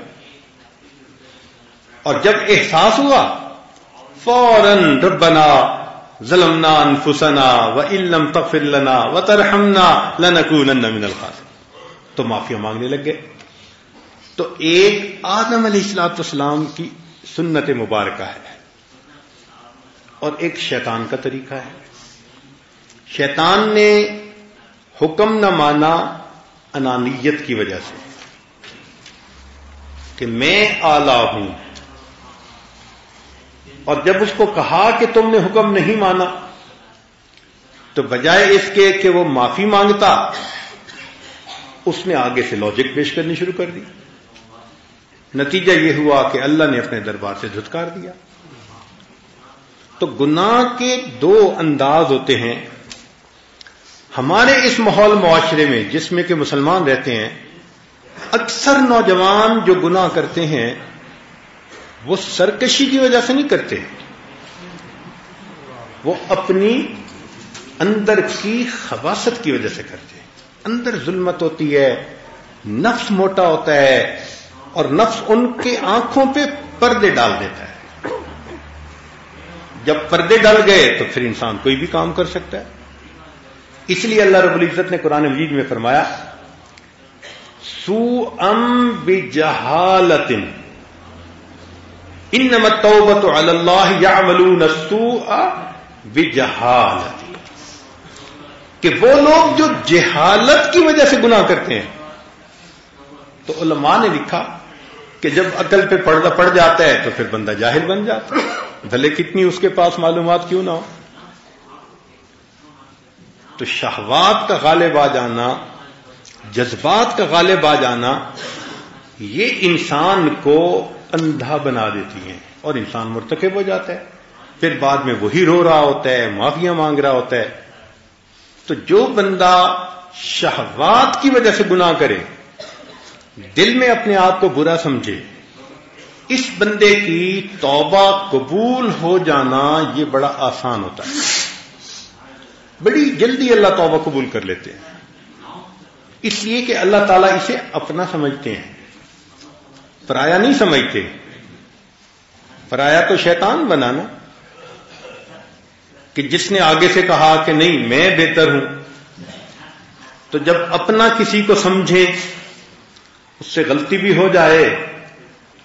اور جب احساس ہوا، فوراً ربنا ظلمنا انفسنا و علم تغفر لنا و ترحمنا لنکونن من تو معافیا مانگنے لگ گئے۔ تو ایک آدم علیہ السلاط اسلام کی سنت مبارکہ ہے اور ایک شیطان کا طریقہ ہے۔ شیطان نے حکم نہ مانا، انانیت کی وجہ سے کہ میں آلہ ہوں۔ اور جب اس کو کہا کہ تم نے حکم نہیں مانا، تو بجائے اس کے کہ وہ معافی مانگتا اس نے آگے سے لاجک پیش کرنی شروع کر دی۔ نتیجہ یہ ہوا کہ اللہ نے اپنے دربار سے دھتکار دیا۔ تو گناہ کے دو انداز ہوتے ہیں۔ ہمارے اس ماحول معاشرے میں جس میں کہ مسلمان رہتے ہیں، اکثر نوجوان جو گناہ کرتے ہیں، وہ سرکشی کی وجہ سے نہیں کرتے۔ وہ اپنی اندر کی خواصت کی وجہ سے کرتے۔ اندر ظلمت ہوتی ہے، نفس موٹا ہوتا ہے اور نفس ان کے آنکھوں پہ پردے ڈال دیتا ہے۔ جب پردے ڈال گئے تو پھر انسان کوئی بھی کام کر سکتا ہے۔ اس لیے اللہ رب العزت نے قرآن مجید میں فرمایا سو ام بجہالت ان نمتوبت اللہ یا ملون بجہالت۔ کہ وہ لوگ جو جہالت کی وجہ سے گناہ کرتے ہیں۔ تو علماء نے لکھا کہ جب عقل پہ پردہ پڑ جاتا ہے تو پھر بندہ جاہل بن جاتا ہے۔ بھلے کتنی اس کے پاس معلومات کیوں نہ ہو۔ تو شہوات کا غالب آ جانا، جذبات کا غالب آ جانا، یہ انسان کو اندھا بنا دیتی ہیں اور انسان مرتکب ہو جاتا ہے۔ پھر بعد میں وہی رو رہا ہوتا ہے، معافیاں مانگ رہا ہوتا ہے۔ تو جو بندہ شہوات کی وجہ سے گناہ کرے، دل میں اپنے آپ کو برا سمجھے، اس بندے کی توبہ قبول ہو جانا یہ بڑا آسان ہوتا ہے۔ بڑی جلدی اللہ توبہ قبول کر لیتے ہیں۔ اس لیے کہ اللہ تعالیٰ اسے اپنا سمجھتے ہیں۔ پرایا نہیں سمجھتے۔ پرایا تو شیطان بنانا۔ کہ جس نے آگے سے کہا کہ نہیں، میں بہتر ہوں۔ تو جب اپنا کسی کو سمجھے، اس سے غلطی بھی ہو جائے،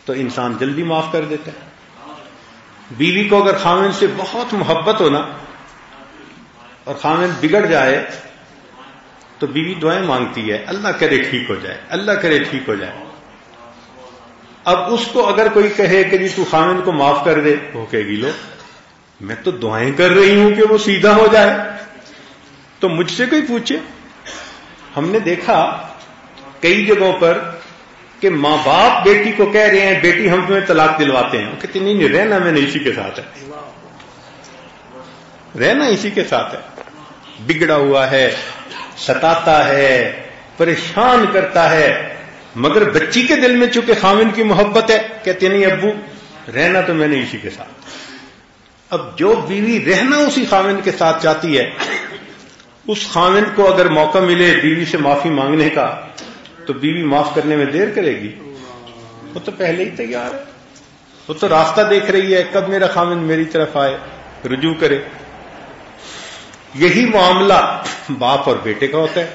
تو انسان جلدی معاف کر دیتا ہے۔ بیوی کو اگر خامن سے بہت محبت ہونا اور خامن بگڑ جائے، تو بیوی دعائیں مانگتی ہے، اللہ کرے ٹھیک ہو جائے، اللہ کرے ٹھیک ہو جائے۔ اب اس کو اگر کوئی کہے کہ جی تو خامن کو معاف کر دے، وہ کہے گی، لو میں تو دعائیں کر رہی ہوں کہ وہ سیدھا ہو جائے۔ تو مجھ سے کوئی پوچھے؟ ہم نے دیکھا کئی جگہوں پر کہ ماں باپ بیٹی کو کہہ رہے ہیں، بیٹی ہم تمہیں طلاق دلواتے ہیں۔ وہ کہتے نہیں نہیں، رہنا میں نے اسی کے ساتھ ہے۔ رہنا اسی کے ساتھ ہے۔ بگڑا ہوا ہے، ستاتا ہے، پریشان کرتا ہے۔ مگر بچی کے دل میں چونکہ خامن کی محبت ہے کہتے نہیں، ابو، رہنا تو میں نے اسی کے ساتھ۔ اب جو بیوی رہنا اسی خامن کے ساتھ چاہتی ہے، اس خامن کو اگر موقع ملے بیوی سے معافی مانگنے کا، تو بیوی معاف کرنے میں دیر کرے گی۔ وہ تو پہلے ہی تیار ہے۔ وہ تو راستہ دیکھ رہی ہے، کب میرا خامن میری طرف آئے، رجوع کرے۔ یہی معاملہ باپ اور بیٹے کا ہوتا ہے۔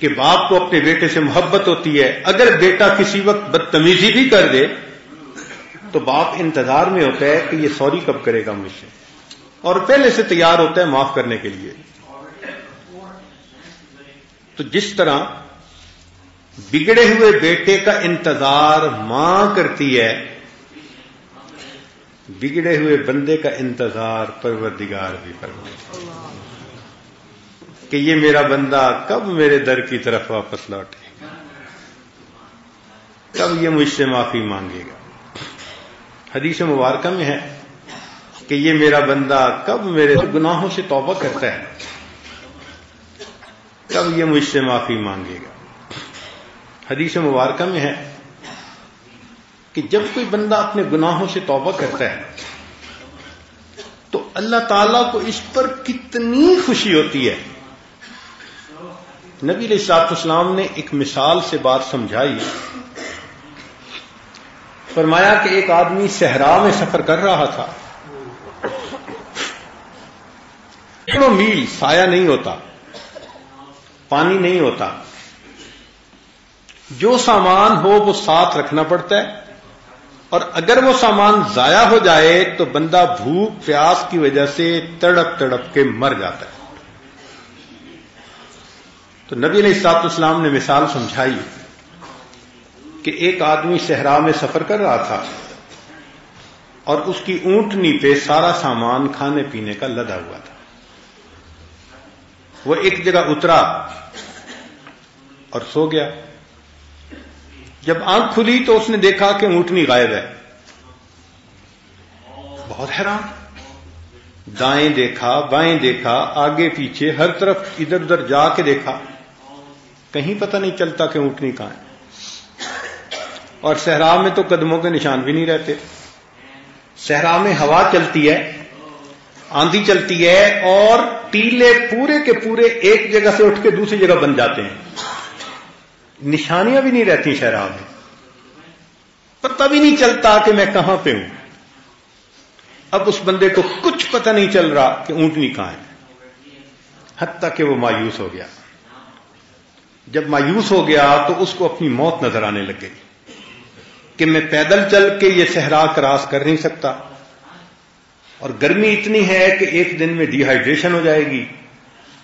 کہ باپ کو اپنے بیٹے سے محبت ہوتی ہے، اگر بیٹا کسی وقت بدتمیزی بھی کر دے تو باپ انتظار میں ہوتا ہے کہ یہ سوری کب کرے گا مجھ سے۔ اور پہلے سے تیار ہوتا ہے معاف کرنے کے لیے۔ تو جس طرح بگڑے ہوئے بیٹے کا انتظار ماں کرتی ہے، بگڑے ہوئے بندے کا انتظار پروردگار بھی کرتا کہ یہ میرا بندہ کب میرے در کی طرف واپس لوٹے گا، کب یہ مجھ سے معافی مانگے گا۔ حدیث مبارکہ میں ہے کہ یہ میرا بندہ کب میرے گناہوں سے توبہ کرتا ہے، کب یہ مجھ سے معافی مانگے گا۔ حدیث مبارکہ میں ہے کہ جب کوئی بندہ اپنے گناہوں سے توبہ کرتا ہے، تو اللہ تعالی کو اس پر کتنی خوشی ہوتی ہے۔ نبی علیہ السلاط اسلام نے ایک مثال سے بات سمجھائی۔ فرمایا کہ ایک آدمی صحرا میں سفر کر رہا تھا۔ میل سایہ نہیں ہوتا، پانی نہیں ہوتا۔ جو سامان ہو وہ ساتھ رکھنا پڑتا ہے، اور اگر وہ سامان ضائع ہو جائے تو بندہ بھوک، پیاس کی وجہ سے تڑپ تڑپ کے مر جاتا ہے۔ تو نبی علیہ السلاط اسلام نے مثال سمجھائی۔ کہ ایک آدمی صحرا میں سفر کر رہا تھا اور اس کی اونٹنی پہ سارا سامان کھانے پینے کا لدا ہوا تھا۔ وہ ایک جگہ اترا اور سو گیا۔ جب آنکھ کھلی تو اس نے دیکھا کہ اونٹنی غائب ہے۔ بہت حیران۔ دائیں دیکھا، بائیں دیکھا، آگے پیچھے، ہر طرف ادھر ادھر جا کے دیکھا۔ کہیں پتہ نہیں چلتا کہ اونٹنی کہاں ہے۔ اور صحرا میں تو قدموں کے نشان بھی نہیں رہتے۔ صحرا میں ہوا چلتی ہے، آندھی چلتی ہے اور ٹیلے پورے کے پورے ایک جگہ سے اٹھ کے دوسری جگہ بن جاتے ہیں۔ نشانیاں بھی نہیں رہتی شہرا میں۔ پتہ بھی نہیں چلتا کہ میں کہاں پہ ہوں۔ اب اس بندے کو کچھ پتہ نہیں چل رہا کہ اونٹنی کہاں ہے۔ حتیٰ کہ وہ مایوس ہو گیا۔ جب مایوس ہو گیا تو اس کو اپنی موت نظر آنے لگ گئی کہ میں پیدل چل کے یہ صحرا کراس کر نہیں سکتا۔ اور گرمی اتنی ہے کہ ایک دن میں ڈی ہائیڈریشن ہو جائے گی۔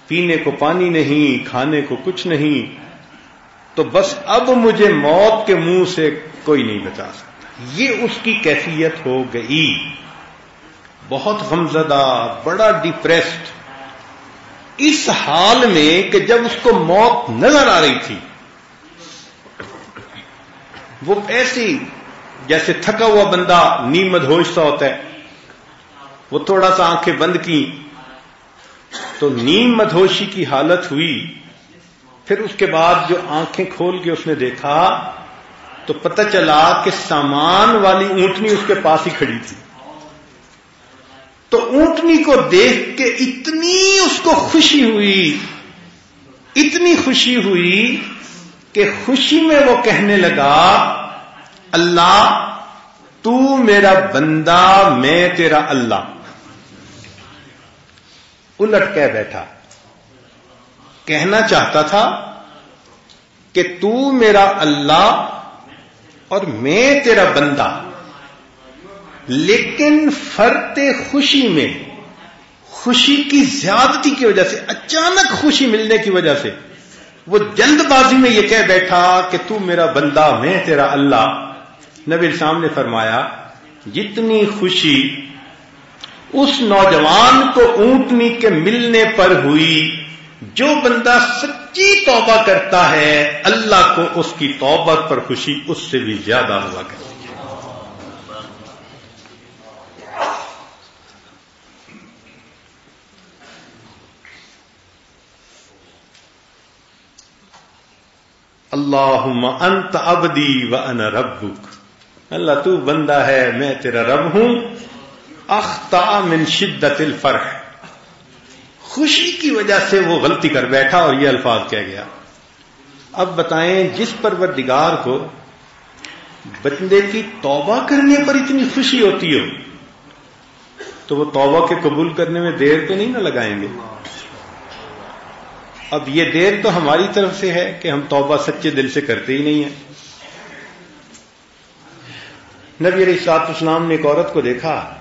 پینے کو پانی نہیں، کھانے کو کچھ نہیں۔ تو بس اب مجھے موت کے منہ سے کوئی نہیں بچا سکتا۔ یہ اس کی کیفیت ہو گئی۔ بہت غمزدہ، بڑا ڈپریسڈ اس حال میں کہ جب اس کو موت نظر آ رہی تھی وہ ایسی جیسے تھکا ہوا بندہ نیم مدھوش سا ہوتا ہے۔ وہ تھوڑا سا آنکھیں بند کی تو نیم مدھوشی کی حالت ہوئی۔ پھر اس کے بعد جو آنکھیں کھول کے اس نے دیکھا، تو پتہ چلا کہ سامان والی اونٹنی اس کے پاس ہی کھڑی تھی۔ تو اونٹنی کو دیکھ کے اتنی اس کو خوشی ہوئی، اتنی خوشی ہوئی کہ خوشی میں وہ کہنے لگا، اللہ، تو میرا بندہ، میں تیرا اللہ۔ الٹ کہہ بیٹھا۔ کہنا چاہتا تھا کہ تو میرا اللہ اور میں تیرا بندہ۔ لیکن فرت خوشی میں، خوشی کی زیادتی کی وجہ سے، اچانک خوشی ملنے کی وجہ سے وہ جلد بازی میں یہ کہہ بیٹھا کہ تو میرا بندہ میں تیرا اللہ۔ نبی السلام نے فرمایا، جتنی خوشی اس نوجوان کو اونٹنی کے ملنے پر ہوئی، جو بندہ سچی توبہ کرتا ہے، اللہ کو اس کی توبہ پر خوشی اس سے بھی زیادہ ہوا کرتی۔ اللہ انت ابدی و ان ربک۔ اللہ، تو بندہ ہے، میں تیرا رب ہوں۔ اختا من شدت الفرح۔ خوشی کی وجہ سے وہ غلطی کر بیٹھا اور یہ الفاظ کہہ گیا۔ اب بتائیں، جس پروردگار کو بندے کی توبہ کرنے پر اتنی خوشی ہوتی ہو، تو وہ توبہ کے قبول کرنے میں دیر تو نہیں نہ لگائیں گے۔ اب یہ دیر تو ہماری طرف سے ہے کہ ہم توبہ سچے دل سے کرتے ہی نہیں ہیں۔ نبی علیہ سات اسلام نے ایک عورت کو دیکھا،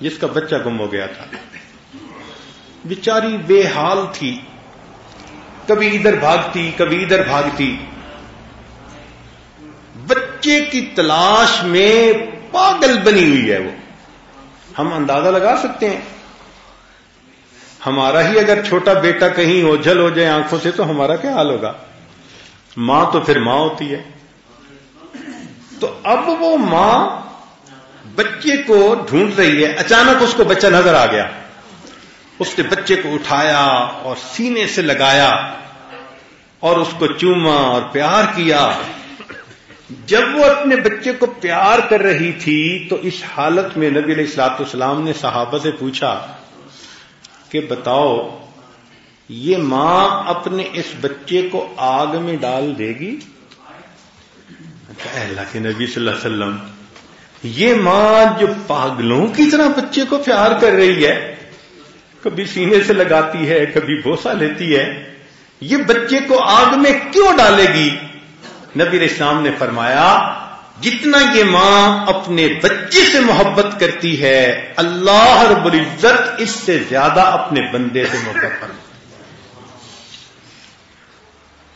جس کا بچہ گم ہو گیا تھا۔ بیچاری بے حال تھی، کبھی ادھر بھاگتی، کبھی ادھر بھاگتی۔ بچے کی تلاش میں پاگل بنی ہوئی ہے وہ۔ ہم اندازہ لگا سکتے ہیں ہمارا ہی اگر چھوٹا بیٹا کہیں اوجھل ہو جائے آنکھوں سے تو ہمارا کیا حال ہوگا؟ ماں تو پھر ماں ہوتی ہے۔ تو اب وہ ماں بچے کو ڈھونڈ رہی ہے، اچانک اس کو بچہ نظر آ گیا۔ اس نے بچے کو اٹھایا اور سینے سے لگایا اور اس کو چوما اور پیار کیا۔ جب وہ اپنے بچے کو پیار کر رہی تھی تو اس حالت میں نبی علیہ السلاط اسلام نے صحابہ سے پوچھا کہ بتاؤ، یہ ماں اپنے اس بچے کو آگ میں ڈال دے گی؟ اچھا، اللہ کے نبی صلی اللہ علیہ وسلم، یہ ماں جو پاگلوں کی طرح بچے کو پیار کر رہی ہے، کبھی سینے سے لگاتی ہے، کبھی بوسا لیتی ہے، یہ بچے کو آگ میں کیوں ڈالے گی؟ نبی اسلام نے فرمایا جتنا یہ ماں اپنے بچے سے محبت کرتی ہے، اللہ رب العزت اس سے زیادہ اپنے بندے سے محبت کرتی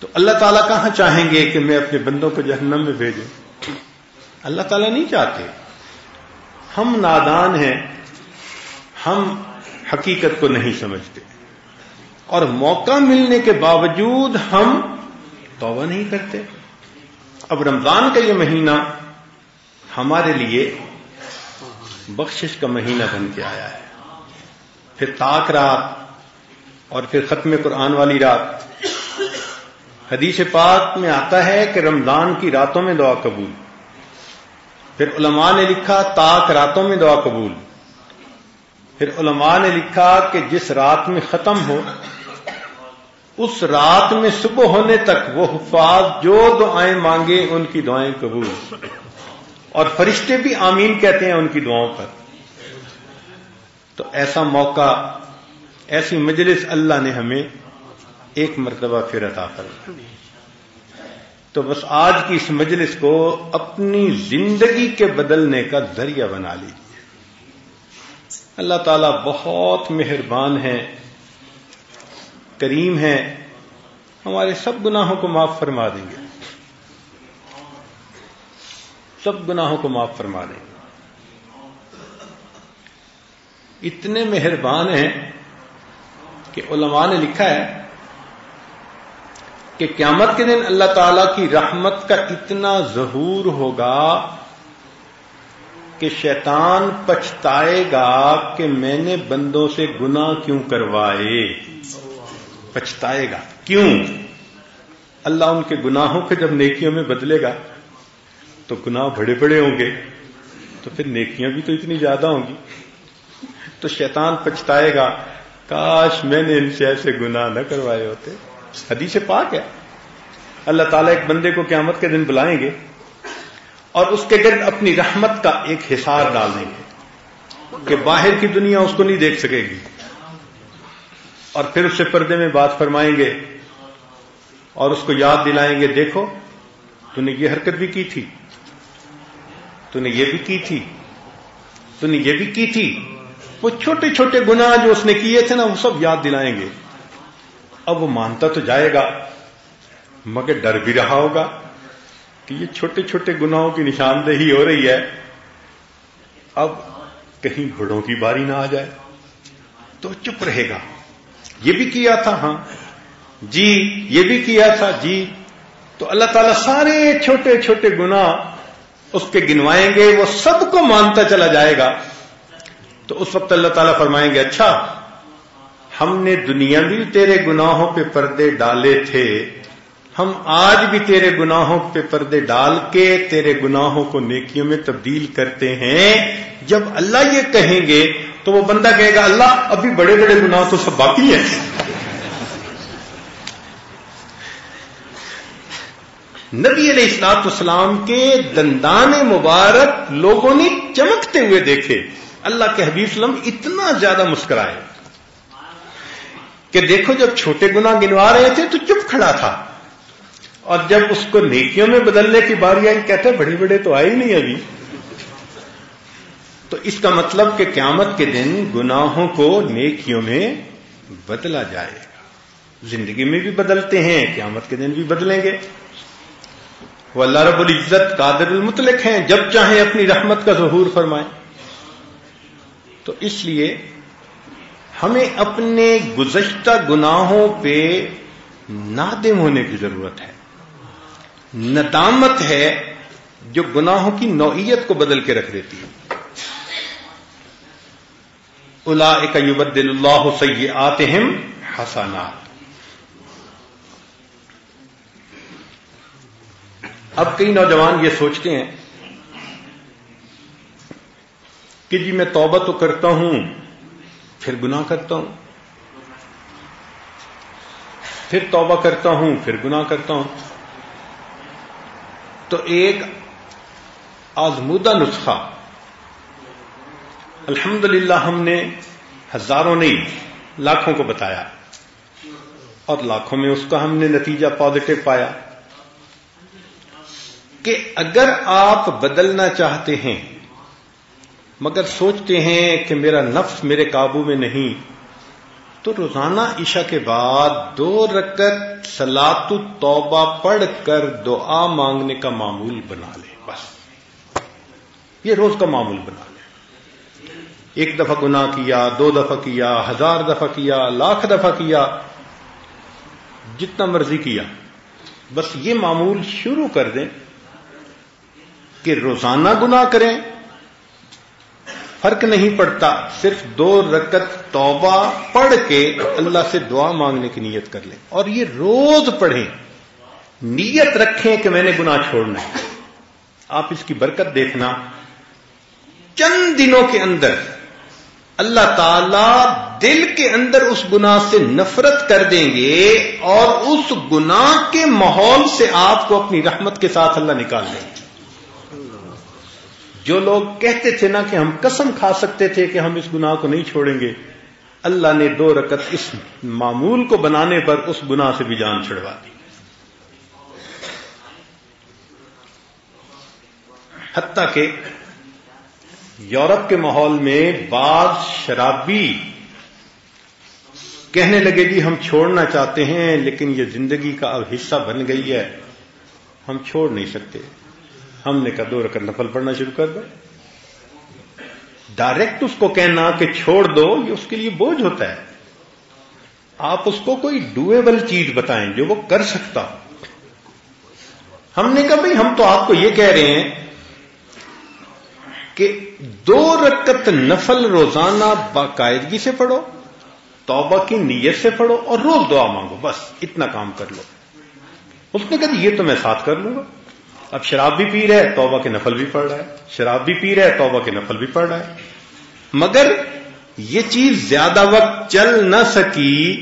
تو اللہ تعالیٰ کہاں چاہیں گے کہ میں اپنے بندوں کو جہنم میں بھیجوں؟ اللہ تعالیٰ نہیں چاہتے۔ ہم نادان ہیں، ہم حقیقت کو نہیں سمجھتے۔ اور موقع ملنے کے باوجود ہم توبہ نہیں کرتے۔ اب رمضان کا یہ مہینہ ہمارے لیے بخشش کا مہینہ بن کے آیا ہے۔ پھر تاک رات اور پھر ختم قرآن والی رات۔ حدیث پاک میں آتا ہے کہ رمضان کی راتوں میں دعا قبول۔ پھر علماء نے لکھا تاک راتوں میں دعا قبول۔ پھر علماء نے لکھا کہ جس رات میں ختم ہو اس رات میں صبح ہونے تک وہ حفاظ جو دعائیں مانگے ان کی دعائیں قبول۔ اور فرشتے بھی آمین کہتے ہیں ان کی دعاؤں پر۔ تو ایسا موقع، ایسی مجلس اللہ نے ہمیں ایک مرتبہ پھر عطا کر تو بس آج کی اس مجلس کو اپنی زندگی کے بدلنے کا ذریعہ بنا لیجیے اللہ تعالیٰ بہت مہربان ہے کریم ہے ہمارے سب گناہوں کو معاف فرما دیں گے۔ سب گناہوں کو معاف فرما دیں گے۔ اتنے مہربان ہیں کہ علماء نے لکھا ہے کہ قیامت کے دن اللہ تعالی کی رحمت کا اتنا ظہور ہوگا کہ شیطان پچھتائے گا کہ میں نے بندوں سے گنا کیوں کروائے۔ پچھتائے گا۔ کیوں؟ اللہ ان کے گناہوں کے جب نیکیوں میں بدلے گا، تو گناہ بڑے بڑے ہوں گے، تو پھر نیکیاں بھی تو اتنی زیادہ ہوں گی۔ تو شیطان پچھتائے گا، کاش میں نے ان سے ایسے گناہ نہ کروائے ہوتے۔ حدیث پاک ہے۔ اللہ تعالیٰ ایک بندے کو قیامت کے دن بلائیں گے اور اس کے گرد اپنی رحمت کا ایک حصار ڈال دیں گے کہ باہر کی دنیا اس کو نہیں دیکھ سکے گی۔ اور پھر اس سے پردے میں بات فرمائیں گے اور اس کو یاد دلائیں گے، دیکھو، تو نے یہ حرکت بھی کی تھی، تو نے یہ بھی کی تھی، تو نے یہ بھی کی تھی۔ وہ چھوٹے چھوٹے گناہ جو اس نے کیے تھے نا، وہ سب یاد دلائیں گے۔ اب وہ مانتا تو جائے گا، مگر ڈر بھی رہا ہوگا کہ یہ چھوٹے چھوٹے گناہوں کی نشاندہی ہو رہی ہے۔ اب کہیں گھوڑوں کی باری نہ آ جائے۔ تو چپ رہے گا۔ یہ بھی کیا تھا؟ ہاں۔ جی یہ بھی کیا تھا؟ جی۔ تو اللہ تعالیٰ سارے چھوٹے چھوٹے گنا اس کے گنوائیں گے، وہ سب کو مانتا چلا جائے گا۔ تو اس وقت اللہ تعالیٰ فرمائیں گے اچھا ہم نے دنیا بھی تیرے گناہوں پہ پردے ڈالے تھے، ہم آج بھی تیرے گناہوں پہ پردے ڈال کے تیرے گناہوں کو نیکیوں میں تبدیل کرتے ہیں۔ جب اللہ یہ کہیں گے تو وہ بندہ کہے گا، اللہ، ابھی بڑے بڑے گناہ تو سب باقی ہیں۔ نبی علیہ السلاط اسلام کے دندان مبارک لوگوں نے چمکتے ہوئے دیکھے۔ اللہ کے حبیب اسلم اتنا زیادہ مسکرائے کہ دیکھو جب چھوٹے گنا گنوا رہے تھے تو چپ کھڑا تھا۔ اور جب اس کو نیکیوں میں بدلنے کی باری آئی کہتے بڑے بڑے تو آئے نہیں ابھی۔ تو اس کا مطلب کہ قیامت کے دن گناہوں کو نیکیوں میں بدلا جائے گا۔ زندگی میں بھی بدلتے ہیں، قیامت کے دن بھی بدلیں گے۔ وہ اللہ رب العزت قادر المطلق ہیں، جب چاہیں اپنی رحمت کا ظہور فرمائیں۔ تو اس لیے ہمیں اپنے گزشتہ گناہوں پہ نادم ہونے کی ضرورت ہے۔ ندامت ہے جو گناہوں کی نوعیت کو بدل کے رکھ دیتی ہے۔ الا یبدل اللہ سی آتم حسانات اب کئی نوجوان یہ سوچتے ہیں کہ جی میں توبہ تو کرتا ہوں، پھر گناہ کرتا ہوں۔ پھر توبہ کرتا ہوں، پھر گناہ کرتا ہوں۔ تو ایک آزمودہ نسخہ الحمدللہ ہم نے ہزاروں نہیں، لاکھوں کو بتایا۔ اور لاکھوں میں اس کا ہم نے نتیجہ پازیٹو پایا۔ کہ اگر آپ بدلنا چاہتے ہیں، مگر سوچتے ہیں کہ میرا نفس میرے قابو میں نہیں، تو روزانہ عشاء کے بعد دو رکت سلات توبہ پڑھ کر دعا مانگنے کا معمول بنا لے، بس۔ یہ روز کا معمول بنا لے۔ ایک دفعہ گناہ کیا، دو دفعہ کیا، ہزار دفعہ کیا، لاکھ دفعہ کیا، جتنا مرضی کیا۔ بس یہ معمول شروع کر دیں کہ روزانہ گناہ کریں، فرق نہیں پڑتا، صرف دو رکت توبہ پڑھ کے اللہ سے دعا مانگنے کی نیت کر لیں۔ اور یہ روز پڑھیں، نیت رکھیں کہ میں نے گناہ چھوڑنا ہے۔ آپ اس کی برکت دیکھنا۔ چند دنوں کے اندر اللہ تعالی دل کے اندر اس گناہ سے نفرت کر دیں گے اور اس گناہ کے ماحول سے آپ کو اپنی رحمت کے ساتھ اللہ نکال دیں گے۔ جو لوگ کہتے تھے نا کہ ہم قسم کھا سکتے تھے کہ ہم اس گناہ کو نہیں چھوڑیں گے، اللہ نے دو رکت اس معمول کو بنانے پر اس گناہ سے بھی جان چھڑوا دی۔ حتیٰ کہ یورپ کے ماحول میں بعض شرابی کہنے لگے جی ہم چھوڑنا چاہتے ہیں، لیکن یہ زندگی کا اب حصہ بن گئی ہے۔ ہم چھوڑ نہیں سکتے۔ ہم نے کہا دو رکعت نفل پڑھنا شروع کر دو۔ ڈائریکٹ اس کو کہنا کہ چھوڑ دو، یہ اس کے لیے بوجھ ہوتا ہے۔ آپ اس کو کوئی ڈویبل چیز بتائیں جو وہ کر سکتا ہم نے کہا بھائی ہم تو آپ کو یہ کہہ رہے ہیں کہ دو رکت نفل روزانہ باقاعدگی سے پڑھو، توبہ کی نیت سے پڑھو اور روز دعا مانگو، بس اتنا کام کر لو۔ اس نے کہا، یہ تو میں ساتھ کر لوں گا۔ اب شراب بھی پی رہے توبہ کے نفل بھی پڑھ رہا ہے۔ شراب بھی پی رہے توبہ کے نفل بھی پڑھ رہا ہے۔ مگر یہ چیز زیادہ وقت چل نہ سکی۔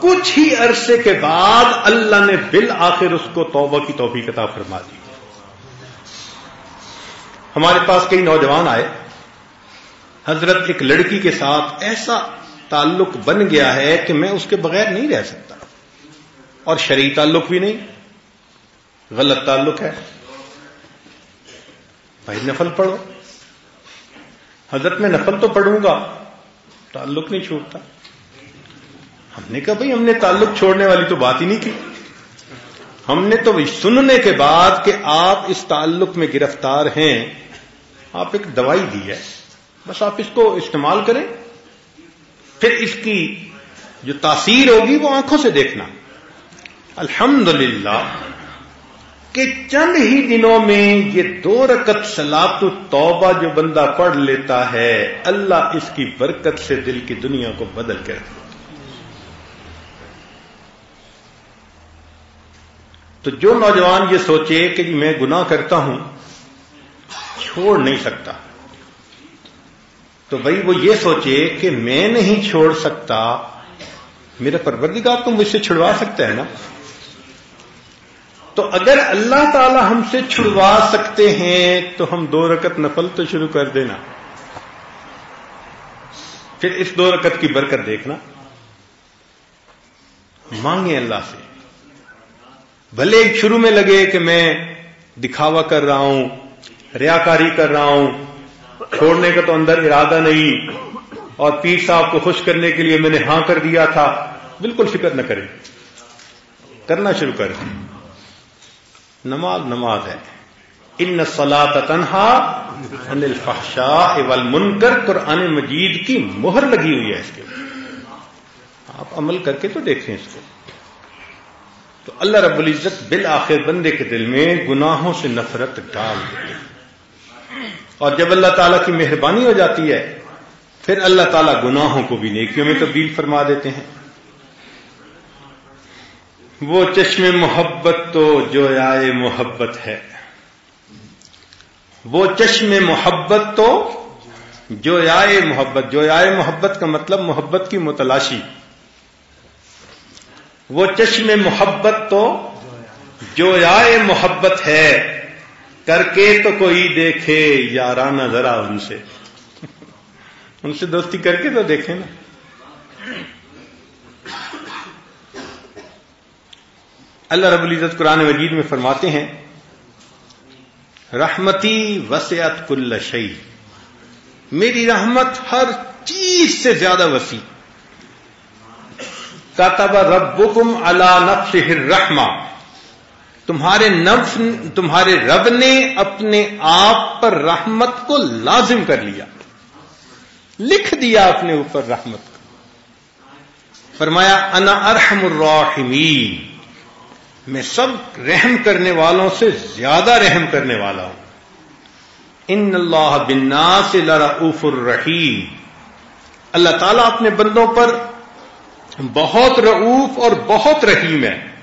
کچھ ہی عرصے کے بعد اللہ نے بالآخر اس کو توبہ کی توفیق عطا فرما دی۔ ہمارے پاس کئی نوجوان آئے۔ حضرت ایک لڑکی کے ساتھ ایسا تعلق بن گیا ہے کہ میں اس کے بغیر نہیں رہ سکتا۔ اور شرعی تعلق بھی نہیں، غلط تعلق ہے۔ بھائی نفل پڑھو۔ حضرت میں نفل تو پڑھوں گا، تعلق نہیں چھوڑتا۔ ہم نے کہا بھائی ہم نے تعلق چھوڑنے والی تو بات ہی نہیں کی۔ ہم نے تو سننے کے بعد کہ آپ اس تعلق میں گرفتار ہیں۔ آپ ایک دوائی دی ہے، بس آپ اس کو استعمال کریں۔ پھر اس کی جو تاثیر ہوگی وہ آنکھوں سے دیکھنا۔ الحمدللہ کہ چند ہی دنوں میں یہ دو رکت سلاد توبہ جو بندہ پڑھ لیتا ہے، اللہ اس کی برکت سے دل کی دنیا کو بدل کر تو جو نوجوان یہ سوچے کہ میں گناہ کرتا ہوں چھوڑ نہیں سکتا۔ تو بھائی وہ یہ سوچے کہ میں نہیں چھوڑ سکتا میرا پروردگار تو مجھ سے چھڑوا سکتا ہے نا۔ تو اگر اللہ تعالی ہم سے چھڑوا سکتے ہیں، تو ہم دو رکت نفل تو شروع کر دینا۔ پھر اس دو رکت کی برکت دیکھنا۔ مانگے اللہ سے۔ بھلے شروع میں لگے کہ میں دکھاوا کر رہا ہوں۔ ریاکاری کر رہا ہوں۔ چھوڑنے کا تو اندر ارادہ نہیں۔ اور پیر صاحب کو خوش کرنے کے لیے میں نے ہاں کر دیا تھا۔ بالکل فکر نہ کریں۔ کرنا شروع کر۔ نماز نماز ہے۔ ان سلا تنہا انل فحشا منکر قرآن مجید کی مہر لگی ہوئی ہے اس کے آپ عمل کر کے تو دیکھیں اس کو۔ تو اللہ رب العزت بالآخر بندے کے دل میں گناہوں سے نفرت ڈال دیتے اور جب اللہ تعالیٰ کی مہربانی ہو جاتی ہے، پھر اللہ تعالیٰ گناہوں کو بھی نیکیوں میں تبدیل فرما دیتے ہیں۔ وہ چشم محبت تو جو آئے محبت ہے۔ وہ چشم محبت تو جو آئے محبت۔ جو آئے محبت کا مطلب محبت کی متلاشی۔ وہ چشم محبت تو جو آئے محبت ہے۔ کر کے تو کوئی دیکھے یارانہ ذرا ان سے۔ ان سے دوستی کر کے تو دیکھیں نا۔ اللہ رب العزت قرآن مجید میں فرماتے ہیں، رحمتی وسعت کل شعی میری رحمت ہر چیز سے زیادہ وسیع۔ کاتب ربکم اللہ نفس رحما تمہارے نفس تمہارے رب نے اپنے آپ پر رحمت کو لازم کر لیا۔ لکھ دیا اپنے اوپر رحمت کو۔ فرمایا، انا ارحم الراحمین۔ میں سب رحم کرنے والوں سے زیادہ رحم کرنے والا ہوں۔ ان اللہ بنا سے لرعف الرحیم۔ اللہ تعالیٰ اپنے بندوں پر بہت رعوف اور بہت رحیم ہے۔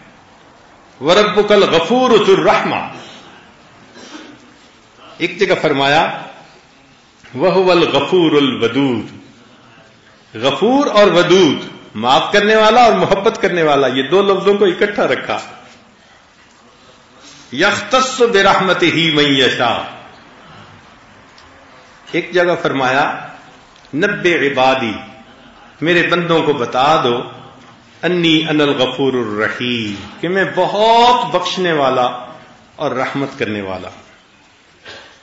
ورب کل غفور الرحمہ۔ ایک جگہ فرمایا وہ غفور الودود۔ غفور اور ودود، معاف کرنے والا اور محبت کرنے والا، یہ دو لفظوں کو اکٹھا رکھا۔ یختص بے رحمت ہی میشا ایک جگہ فرمایا نبے عبادی، میرے بندوں کو بتا دو۔ انی ان الغفور الرحیم کہ میں بہت بخشنے والا اور رحمت کرنے والا۔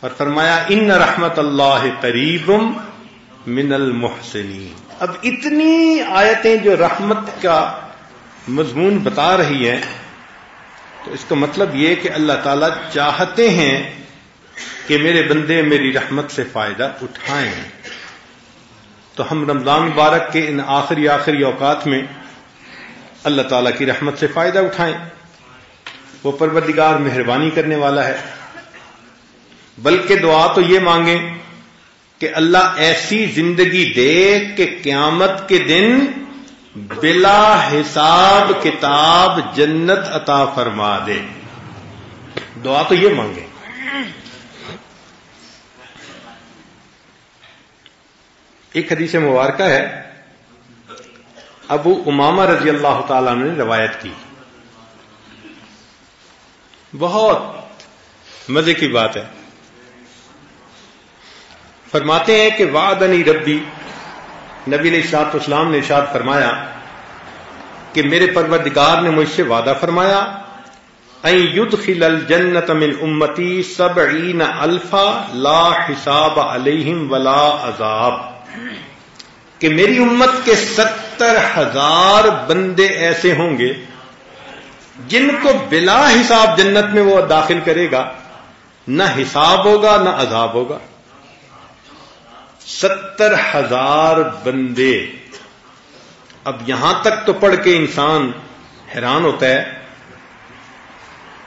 اور فرمایا، ان رحمت اللہ قریب من المحسنین۔ اب اتنی آیتیں جو رحمت کا مضمون بتا رہی ہیں، تو اس کا مطلب یہ کہ اللہ تعالی چاہتے ہیں کہ میرے بندے میری رحمت سے فائدہ اٹھائیں۔ تو ہم رمضان مبارک کے ان آخری آخری اوقات میں اللہ تعالی کی رحمت سے فائدہ اٹھائیں۔ وہ پروردگار مہربانی کرنے والا ہے۔ بلکہ دعا تو یہ مانگیں کہ اللہ ایسی زندگی دے کہ قیامت کے دن بلا حساب کتاب جنت عطا فرما دے۔ دعا تو یہ مانگے ایک حدیث مبارکہ ہے۔ ابو اماما رضی اللہ تعالی نے روایت کی۔ بہت مزے کی بات ہے۔ فرماتے ہیں کہ وعدنی ربی، نبی نے اشاط اسلام نے ارشاد فرمایا کہ میرے پروردگار نے مجھ سے وعدہ فرمایا يدخل الجنت من امتی سبعین الفا لا حساب علیہم ولا عذاب کہ میری امت کے ست ستر ہزار بندے ایسے ہوں گے جن کو بلا حساب جنت میں وہ داخل کرے گا، نہ حساب ہوگا، نہ عذاب ہوگا۔ ستر ہزار بندے۔ اب یہاں تک تو پڑھ کے انسان حیران ہوتا ہے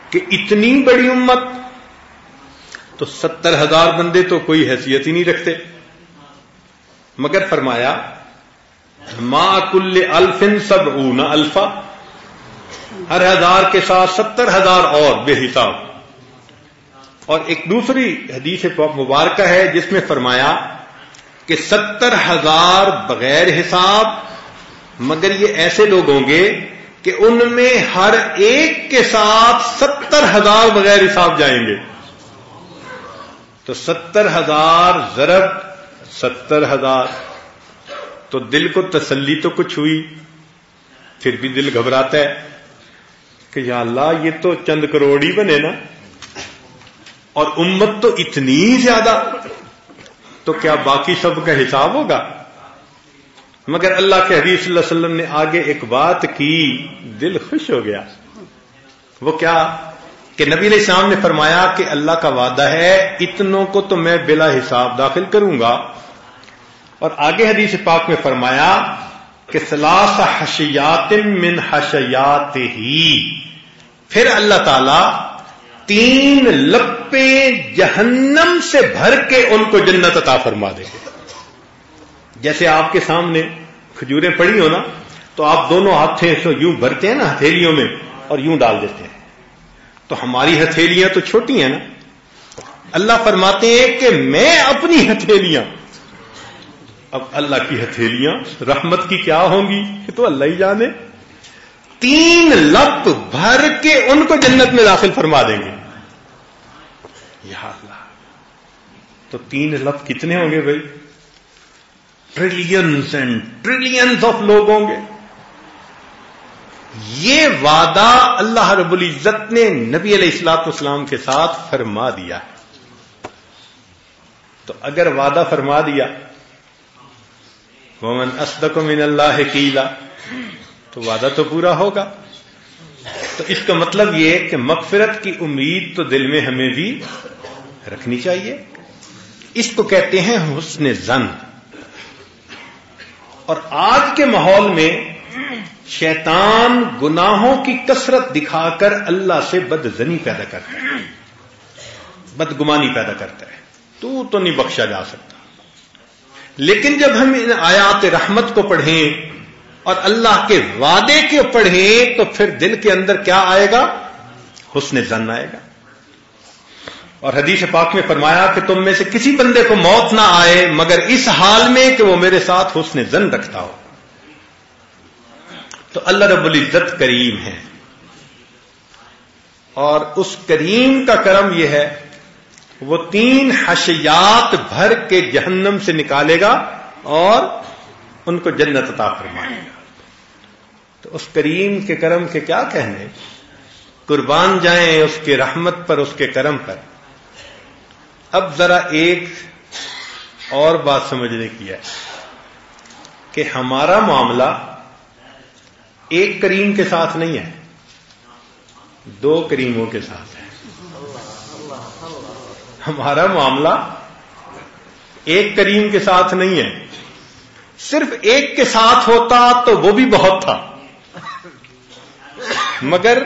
کہ اتنی بڑی امت، تو ستر ہزار بندے تو کوئی حیثیت ہی نہیں رکھتے۔ مگر فرمایا ما کل الفن سب اونا الفا، ہر ہزار کے ساتھ ستر ہزار اور بے حساب۔ اور ایک دوسری حدیث مبارکہ ہے جس میں فرمایا کہ ستر ہزار بغیر حساب، مگر یہ ایسے لوگ ہوں گے کہ ان میں ہر ایک کے ساتھ ستر ہزار بغیر حساب جائیں گے۔ تو ستر ہزار ضرب ستر ہزار۔ تو دل کو تسلی تو کچھ ہوئی، پھر بھی دل گھبراتا ہے کہ یا اللہ، یہ تو چند کروڑی بنے نا۔ اور امت تو اتنی زیادہ، تو کیا باقی سب کا حساب ہوگا؟ مگر اللہ کے حدیث صلی اللہ علیہ وسلم نے آگے ایک بات کی، دل خوش ہو گیا۔ وہ کیا کہ نبی علیہ السلام نے فرمایا کہ اللہ کا وعدہ ہے، اتنوں کو تو میں بلا حساب داخل کروں گا۔ اور آگے حدیث پاک میں فرمایا کہ سلاس حشیات من حشیات ہی پھر اللہ تعالی تین لپے جہنم سے بھر کے ان کو جنت عطا فرما دیں گے۔ جیسے آپ کے سامنے کھجوریں پڑی ہو نا، تو آپ دونوں ہاتھیں یوں بھرتے ہیں نا ہتھیلیوں میں اور یوں ڈال دیتے ہیں۔ تو ہماری ہتھیلیاں تو چھوٹی ہیں نا۔ اللہ فرماتے ہیں کہ میں اپنی ہتھیلیاں اب اللہ کی ہتھیلیاں، رحمت کی کیا ہوں گی؟ یہ تو اللہ ہی جانے۔ تین لپ بھر کے ان کو جنت میں داخل فرما دیں گے۔ یا اللہ۔ تو تین لپ کتنے ہوں گے بھائی؟ ٹریلینس اینڈ ٹریلینس آف لوگ ہوں گے۔ یہ وعدہ اللہ رب العزت نے نبی علیہ السلاط اسلام کے ساتھ فرما دیا۔ ہے تو اگر وعدہ فرما دیا ومن اسدق من اللہ کیلا تو وعدہ تو پورا ہوگا۔ تو اس کا مطلب یہ کہ مغفرت کی امید تو دل میں ہمیں بھی رکھنی چاہیے۔ اس کو کہتے ہیں حسن زن اور آج کے ماحول میں شیطان گناہوں کی کثرت دکھا کر اللہ سے بد زنی پیدا کرتا ہے۔ بدگمانی پیدا کرتا ہے۔ تو تو نہیں بخشا جا سکتا۔ لیکن جب ہم ان آیات رحمت کو پڑھیں اور اللہ کے وعدے کے پڑھیں تو پھر دل کے اندر کیا آئے گا؟ حسن زن آئے گا۔ اور حدیث پاک میں فرمایا کہ تم میں سے کسی بندے کو موت نہ آئے مگر اس حال میں کہ وہ میرے ساتھ حسن زن رکھتا ہو۔ تو اللہ رب العزت کریم ہے۔ اور اس کریم کا کرم یہ ہے وہ تین حشیات بھر کے جہنم سے نکالے گا اور ان کو جنت عطا فرمائے گا۔ تو اس کریم کے کرم کے کیا کہنے؟ قربان جائیں اس کے رحمت پر، اس کے کرم پر۔ اب ذرا ایک اور بات سمجھنے کی ہے کہ ہمارا معاملہ ایک کریم کے ساتھ نہیں ہے، دو کریموں کے ساتھ۔ ہمارا معاملہ ایک کریم کے ساتھ نہیں ہے۔ صرف ایک کے ساتھ ہوتا تو وہ بھی بہت تھا۔ مگر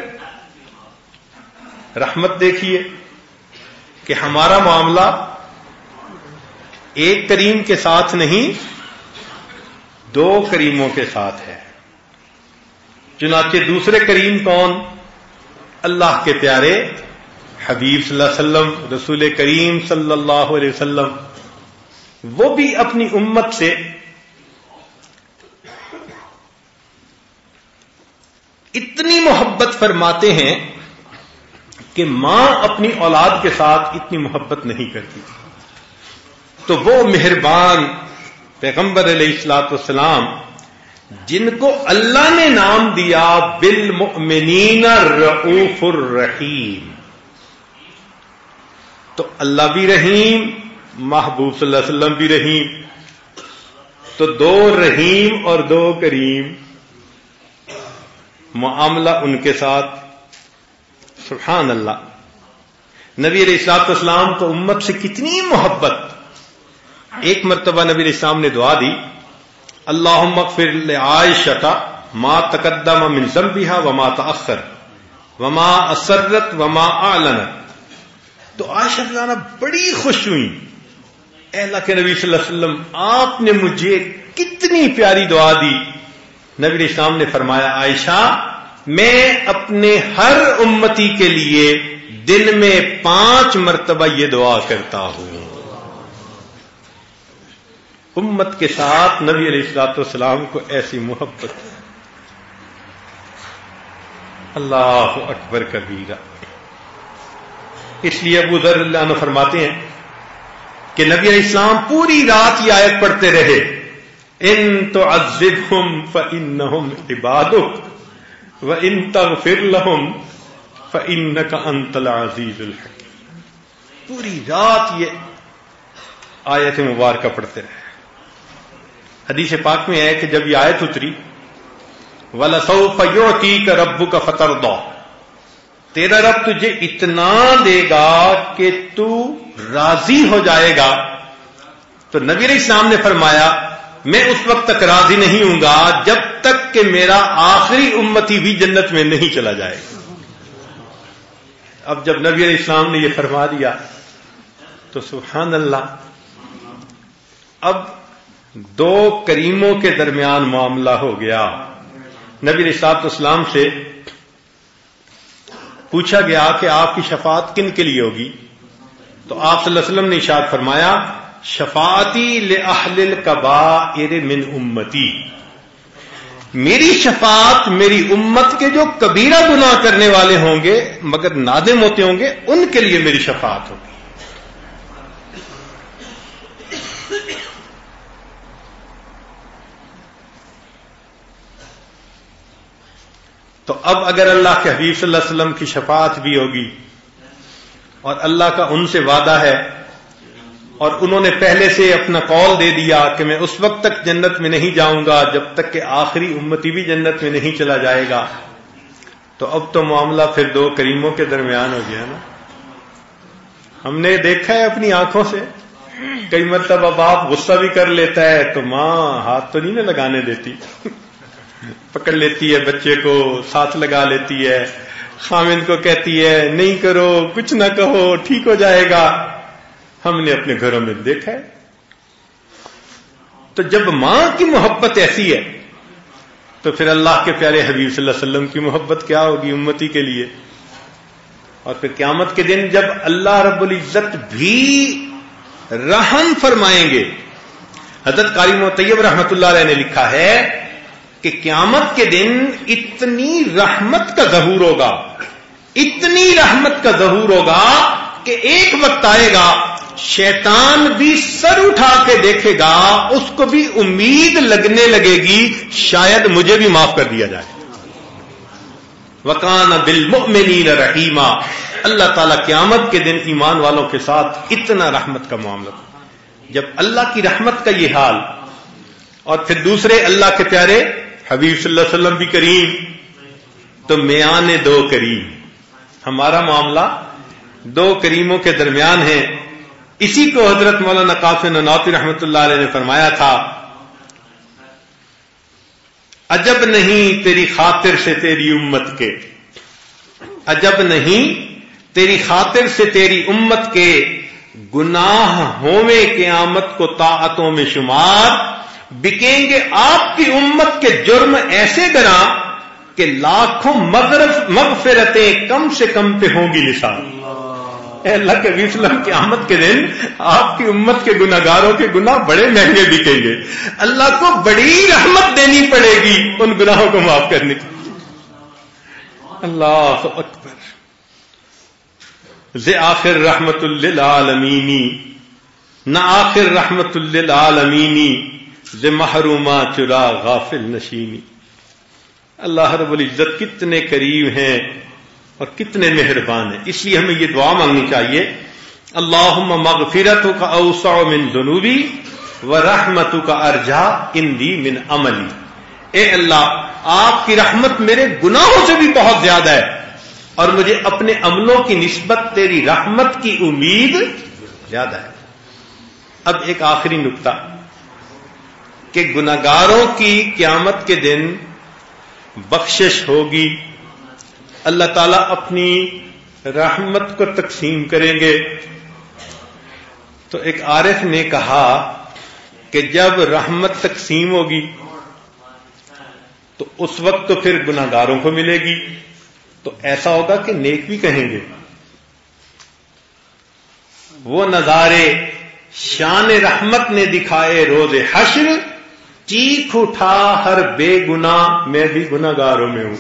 رحمت دیکھیے کہ ہمارا معاملہ ایک کریم کے ساتھ نہیں، دو کریموں کے ساتھ ہے۔ چنانچہ دوسرے کریم کون؟ اللہ کے پیارے حبیب صلی اللہ علیہ وسلم، رسول کریم صلی اللہ علیہ وسلم، وہ بھی اپنی امت سے اتنی محبت فرماتے ہیں کہ ماں اپنی اولاد کے ساتھ اتنی محبت نہیں کرتی۔ تو وہ مہربان پیغمبر علیہ السلاط والسلام، جن کو اللہ نے نام دیا، بالمؤمنین الرؤوف الرحیم۔ تو اللہ بھی رحیم، محبوب صلی اللہ علیہ وسلم بھی رحیم۔ تو دو رحیم اور دو کریم۔ معاملہ ان کے ساتھ۔ سبحان اللہ نبی علیہ السلاط اسلام کو امت سے کتنی محبت۔ ایک مرتبہ نبی علیہ السلام نے دعا دی۔ اللہ مغفر عائشہ ما تقدم من ذنبها وما تاخر وما اسرت وما اعلنت۔ تو عائشہ رضانہ بڑی خوش ہوئی اے اللہ کے نبی صلی اللہ علیہ وسلم، آپ نے مجھے کتنی پیاری دعا دی۔ نبی اسلام نے فرمایا، عائشہ، میں اپنے ہر امتی کے لیے دن میں پانچ مرتبہ یہ دعا کرتا ہوں۔ امت کے ساتھ نبی علیہ السلاط والسلام کو ایسی محبت۔ اللہ اکبر کبیرہ۔ اس لیے ابو ذر اللہ عنہ فرماتے ہیں کہ نبی علیہ السلام پوری رات یہ آیت پڑھتے رہے۔ ان تو ازب ہم فن عباد و ان تغفر لهم فانك انت العزيز الحكيم پوری رات یہ آیت مبارکہ پڑھتے رہے۔ حدیث پاک میں ہے کہ جب یہ آیت اتری، وَلَسَوْفَ يُعْتِيكَ رَبُّكَ فَتَرْضَى۔ تیرا رب تجھے اتنا دے گا کہ تو راضی ہو جائے گا۔ تو نبی علیہ السلام نے فرمایا، میں اس وقت تک راضی نہیں ہوں گا جب تک کہ میرا آخری امتی بھی جنت میں نہیں چلا جائے۔ اب جب نبی علیہ السلام نے یہ فرما دیا، تو سبحان اللہ، اب دو کریموں کے درمیان معاملہ ہو گیا۔ نبی علیہ السلام سے پوچھا گیا کہ آپ کی شفاعت کن کے لیے ہوگی؟ تو آپ صلی اللہ علیہ وسلم نے اشاد فرمایا، شفاعتی لأہل القبائر من امتی۔ میری شفاعت میری امت کے جو کبیرہ گناہ کرنے والے ہوں گے، مگر نادم ہوتے ہوں گے، ان کے لیے میری شفاعت ہوگی۔ تو اب اگر اللہ کے حبیب صلی اللہ علیہ وسلم کی شفاعت بھی ہوگی اور اللہ کا ان سے وعدہ ہے اور انہوں نے پہلے سے اپنا کال دے دیا کہ میں اس وقت تک جنت میں نہیں جاؤں گا، جب تک کہ آخری امتی بھی جنت میں نہیں چلا جائے گا۔ تو اب تو معاملہ پھر دو کریموں کے درمیان ہو گیا نا۔ ہم نے دیکھا ہے اپنی آنکھوں سے۔ کئی مرتبہ باپ غصہ بھی کر لیتا ہے تو ماں ہاتھ تو نہیں نا لگانے دیتی۔ پکڑ لیتی ہے، بچے کو ساتھ لگا لیتی ہے۔ خامن کو کہتی ہے، نہیں کرو، کچھ نہ کہو، ٹھیک ہو جائے گا۔ ہم نے اپنے گھروں میں دیکھا ہے۔ تو جب ماں کی محبت ایسی ہے، تو پھر اللہ کے پیارے حبیب صلی اللہ علیہ وسلم کی محبت کیا ہوگی امتی کے لیے؟ اور پھر قیامت کے دن جب اللہ رب العزت بھی رحم فرمائیں گے۔ حضرت کاریم و طیب رحمت اللہ علیہ نے لکھا ہے کہ قیامت کے دن اتنی رحمت کا ظہور ہوگا، اتنی رحمت کا ظہور ہوگا کہ ایک وقت آئے گا، شیطان بھی سر اٹھا کے دیکھے گا، اس کو بھی امید لگنے لگے گی، شاید مجھے بھی معاف کر دیا جائے۔ وکان بالمؤمنین رحیمہ اللہ تعالی قیامت کے دن ایمان والوں کے ساتھ اتنا رحمت کا معاملہ۔ جب اللہ کی رحمت کا یہ حال اور پھر دوسرے اللہ کے پیارے حبیب صلی اللہ علیہ وسلم بھی کریم، تو میان دو کریم۔ ہمارا معاملہ دو کریموں کے درمیان ہے۔ اسی کو حضرت مولانا قاسم نوتی رحمت اللہ علیہ نے فرمایا تھا، عجب نہیں تیری خاطر سے تیری امت کے۔ عجب نہیں تیری خاطر سے تیری امت کے۔ گناہ ہوے قیامت کو طاعتوں میں شمار بکیں گے آپ کی امت کے جرم ایسے گنا کہ لاکھوں مغفرتیں کم سے کم پہ ہوں گی نثال اے اللہ کے وسلم کی آمد کے دن آپ کی امت کے گناگاروں کے گناہ بڑے مہنگے بکیں گے۔ اللہ کو بڑی رحمت دینی پڑے گی ان گناہوں کو معاف کرنے کی۔ اللہ اکبر۔ ز آخر رحمت للعالمینی نہ آخر رحمت للعالمینی ز محروما چرا غافل نشینی۔ اللہ رب العزت کتنے قریب ہیں اور کتنے مہربان ہیں۔ اس لیے ہمیں یہ دعا مانگنی چاہیے۔ اللہ مغفرت کا اوسع من جنوبی و رحمت کا ارجا اندی من عملی۔ اے اللہ، آپ کی رحمت میرے گناہوں سے بھی بہت زیادہ ہے اور مجھے اپنے عملوں کی نسبت تیری رحمت کی امید زیادہ ہے۔ اب ایک آخری نقطہ۔ کہ گناگاروں کی قیامت کے دن بخشش ہوگی۔ اللہ تعالیٰ اپنی رحمت کو تقسیم کریں گے۔ تو ایک عارف نے کہا کہ جب رحمت تقسیم ہوگی تو اس وقت تو پھر گناگاروں کو ملے گی۔ تو ایسا ہوگا کہ نیک بھی کہیں گے۔ وہ نظارے شان رحمت نے دکھائے روز حشر چیخ اٹھا ہر بے گنا میں بھی گناگاروں میں ہوں۔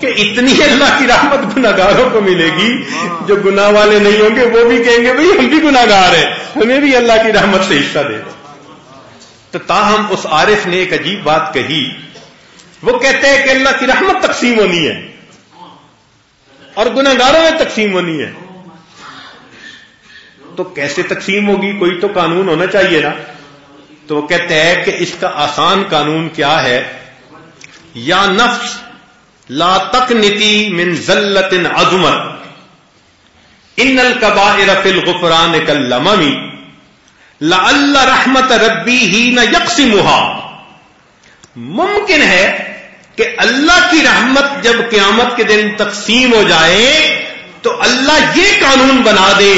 کہ اتنی اللہ کی رحمت گناگاروں کو ملے گی، جو گناہ والے نہیں ہوں گے، وہ بھی کہیں گے بھائی ہم بھی گناگار ہیں، ہمیں بھی اللہ کی رحمت سے حصہ دے۔ تو تاہم اس عارف نے ایک عجیب بات کہی۔ وہ کہتے ہیں کہ اللہ کی رحمت تقسیم ہونی ہے، اور گناگاروں میں تقسیم ہونی ہے۔ تو کیسے تقسیم ہوگی؟ کوئی تو قانون ہونا چاہیے نا۔ تو وہ کہتے ہیں کہ اس کا آسان قانون کیا ہے؟ یا نفس لا تقنتی من ذلت عظمت ان القبائر فی الغفران کاللممی لعل رحمت ربی ہی نہ ممکن ہے کہ اللہ کی رحمت جب قیامت کے دن تقسیم ہو جائے تو اللہ یہ قانون بنا دے،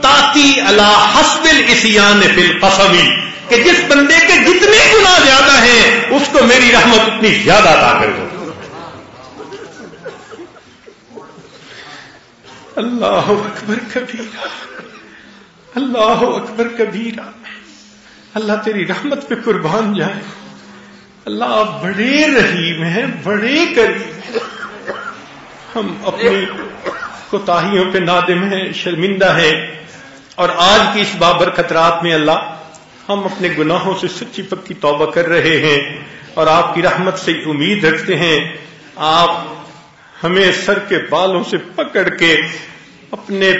تاتی اللہ حسب الاسیان فی القسمی کہ جس بندے کے جتنے گناہ زیادہ ہیں، اس کو میری رحمت اتنی زیادہ ادا کر دو۔ اللہ اکبر کبیرہ۔ اللہ اکبر کبیرہ۔ اللہ تیری رحمت پہ قربان جائے۔ اللہ آپ بڑے رحیم ہیں، بڑے قریب ہیں۔ ہم اپنی کوتاہیوں پہ نادم ہیں، شرمندہ ہیں۔ اور آج کی اس بابرکت رات میں اللہ ہم اپنے گناہوں سے سچی پکی توبہ کر رہے ہیں اور آپ کی رحمت سے امید رکھتے ہیں۔ آپ ہمیں سر کے بالوں سے پکڑ کے اپنے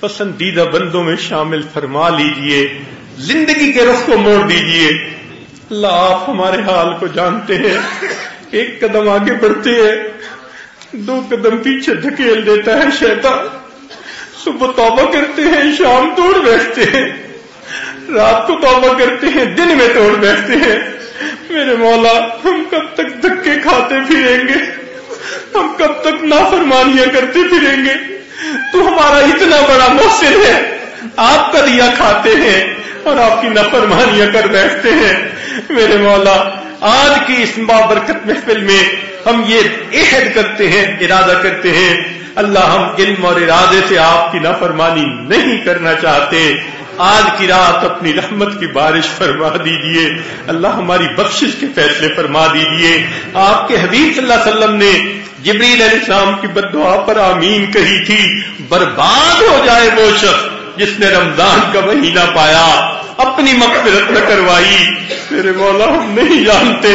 پسندیدہ بندوں میں شامل فرما لیجیے۔ زندگی کے رخ کو موڑ دیجیے۔ اللہ، آپ ہمارے حال کو جانتے ہیں۔ ایک قدم آگے بڑھتے ہیں۔ دو قدم پیچھے دھکیل دیتا ہے شیطان۔ صبح توبہ کرتے ہیں، شام توڑ بیٹھتے ہیں۔ رات کو توبہ کرتے ہیں، دن میں توڑ بیٹھتے ہیں۔ میرے مولا، ہم کب تک دھکے کھاتے پھریں گے؟ ہم کب تک نافرمانیاں کرتے پھریں گے؟ تو ہمارا اتنا بڑا محسن ہے۔ آپ کا دیا کھاتے ہیں اور آپ کی نافرمانیاں کر بیٹھتے ہیں۔ میرے مولا، آج کی اس بابرکت محفل میں ہم یہ عہد کرتے ہیں، ارادہ کرتے ہیں۔ اللہ ہم علم اور ارادے سے آپ کی نافرمانی نہیں کرنا چاہتے۔ آج کی رات اپنی رحمت کی بارش فرما دیجیے اللہ ہماری بخشش کے فیصلے فرما دیجیے آپ کے حبیب صلی اللہ علیہ وسلم نے جبریل علیہ السلام کی بد دعا پر آمین کہی تھی، برباد ہو جائے وہ شخص جس نے رمضان کا مہینہ پایا، اپنی مغفرت نہ کروائی۔ میرے مولا، ہم نہیں جانتے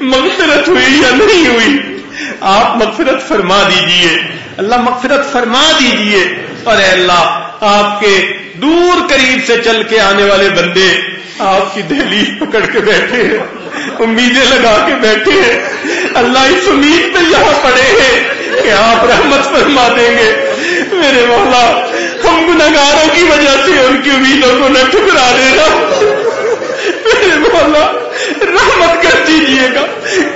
مغفرت ہوئی یا نہیں ہوئی۔ آپ مغفرت فرما دیجیے۔ اللہ مغفرت فرما دیجیے۔ اور اے اللہ آپ کے دور قریب سے چل کے آنے والے بندے آپ کی دہلی پکڑ کے بیٹھے ہیں، امیدیں لگا کے بیٹھے ہیں۔ اللہ اس امید پہ یہاں پڑے ہیں کہ آپ رحمت فرما دیں گے۔ میرے مولا، ہم گناگاروں کی وجہ سے ان کی امیدوں کو نہ ٹھکرا دینا۔ میرے مولا رحمت کر دیجیے گا،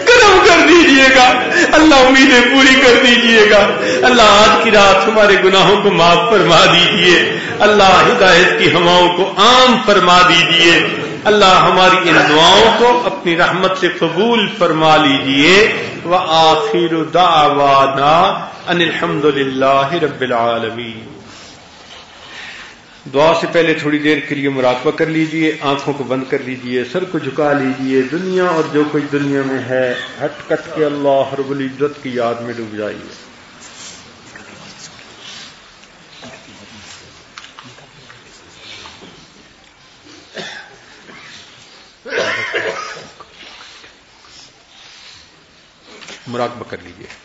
کرم کر دیجیے گا، اللہ امیدیں پوری کر دیجیے گا۔ اللہ آج کی رات ہمارے گناہوں کو معاف فرما دیجیے۔ اللہ ہدایت کی ہواؤں کو عام فرما دیجیے۔ اللہ ہماری ان دعاؤں کو اپنی رحمت سے قبول فرما لیجیے۔ وہ آخر دعوانا ان الحمد للہ رب العالمین۔ دعا سے پہلے تھوڑی دیر کے لیے مراقبہ کر لیجیے، آنکھوں کو بند کر لیجیے، سر کو جھکا لیجیے، دنیا اور جو کوئی دنیا میں ہے، ہٹ کٹ کے اللہ رب العزت کی یاد میں ڈوب جائیے۔ مراقبہ کر لیجیے۔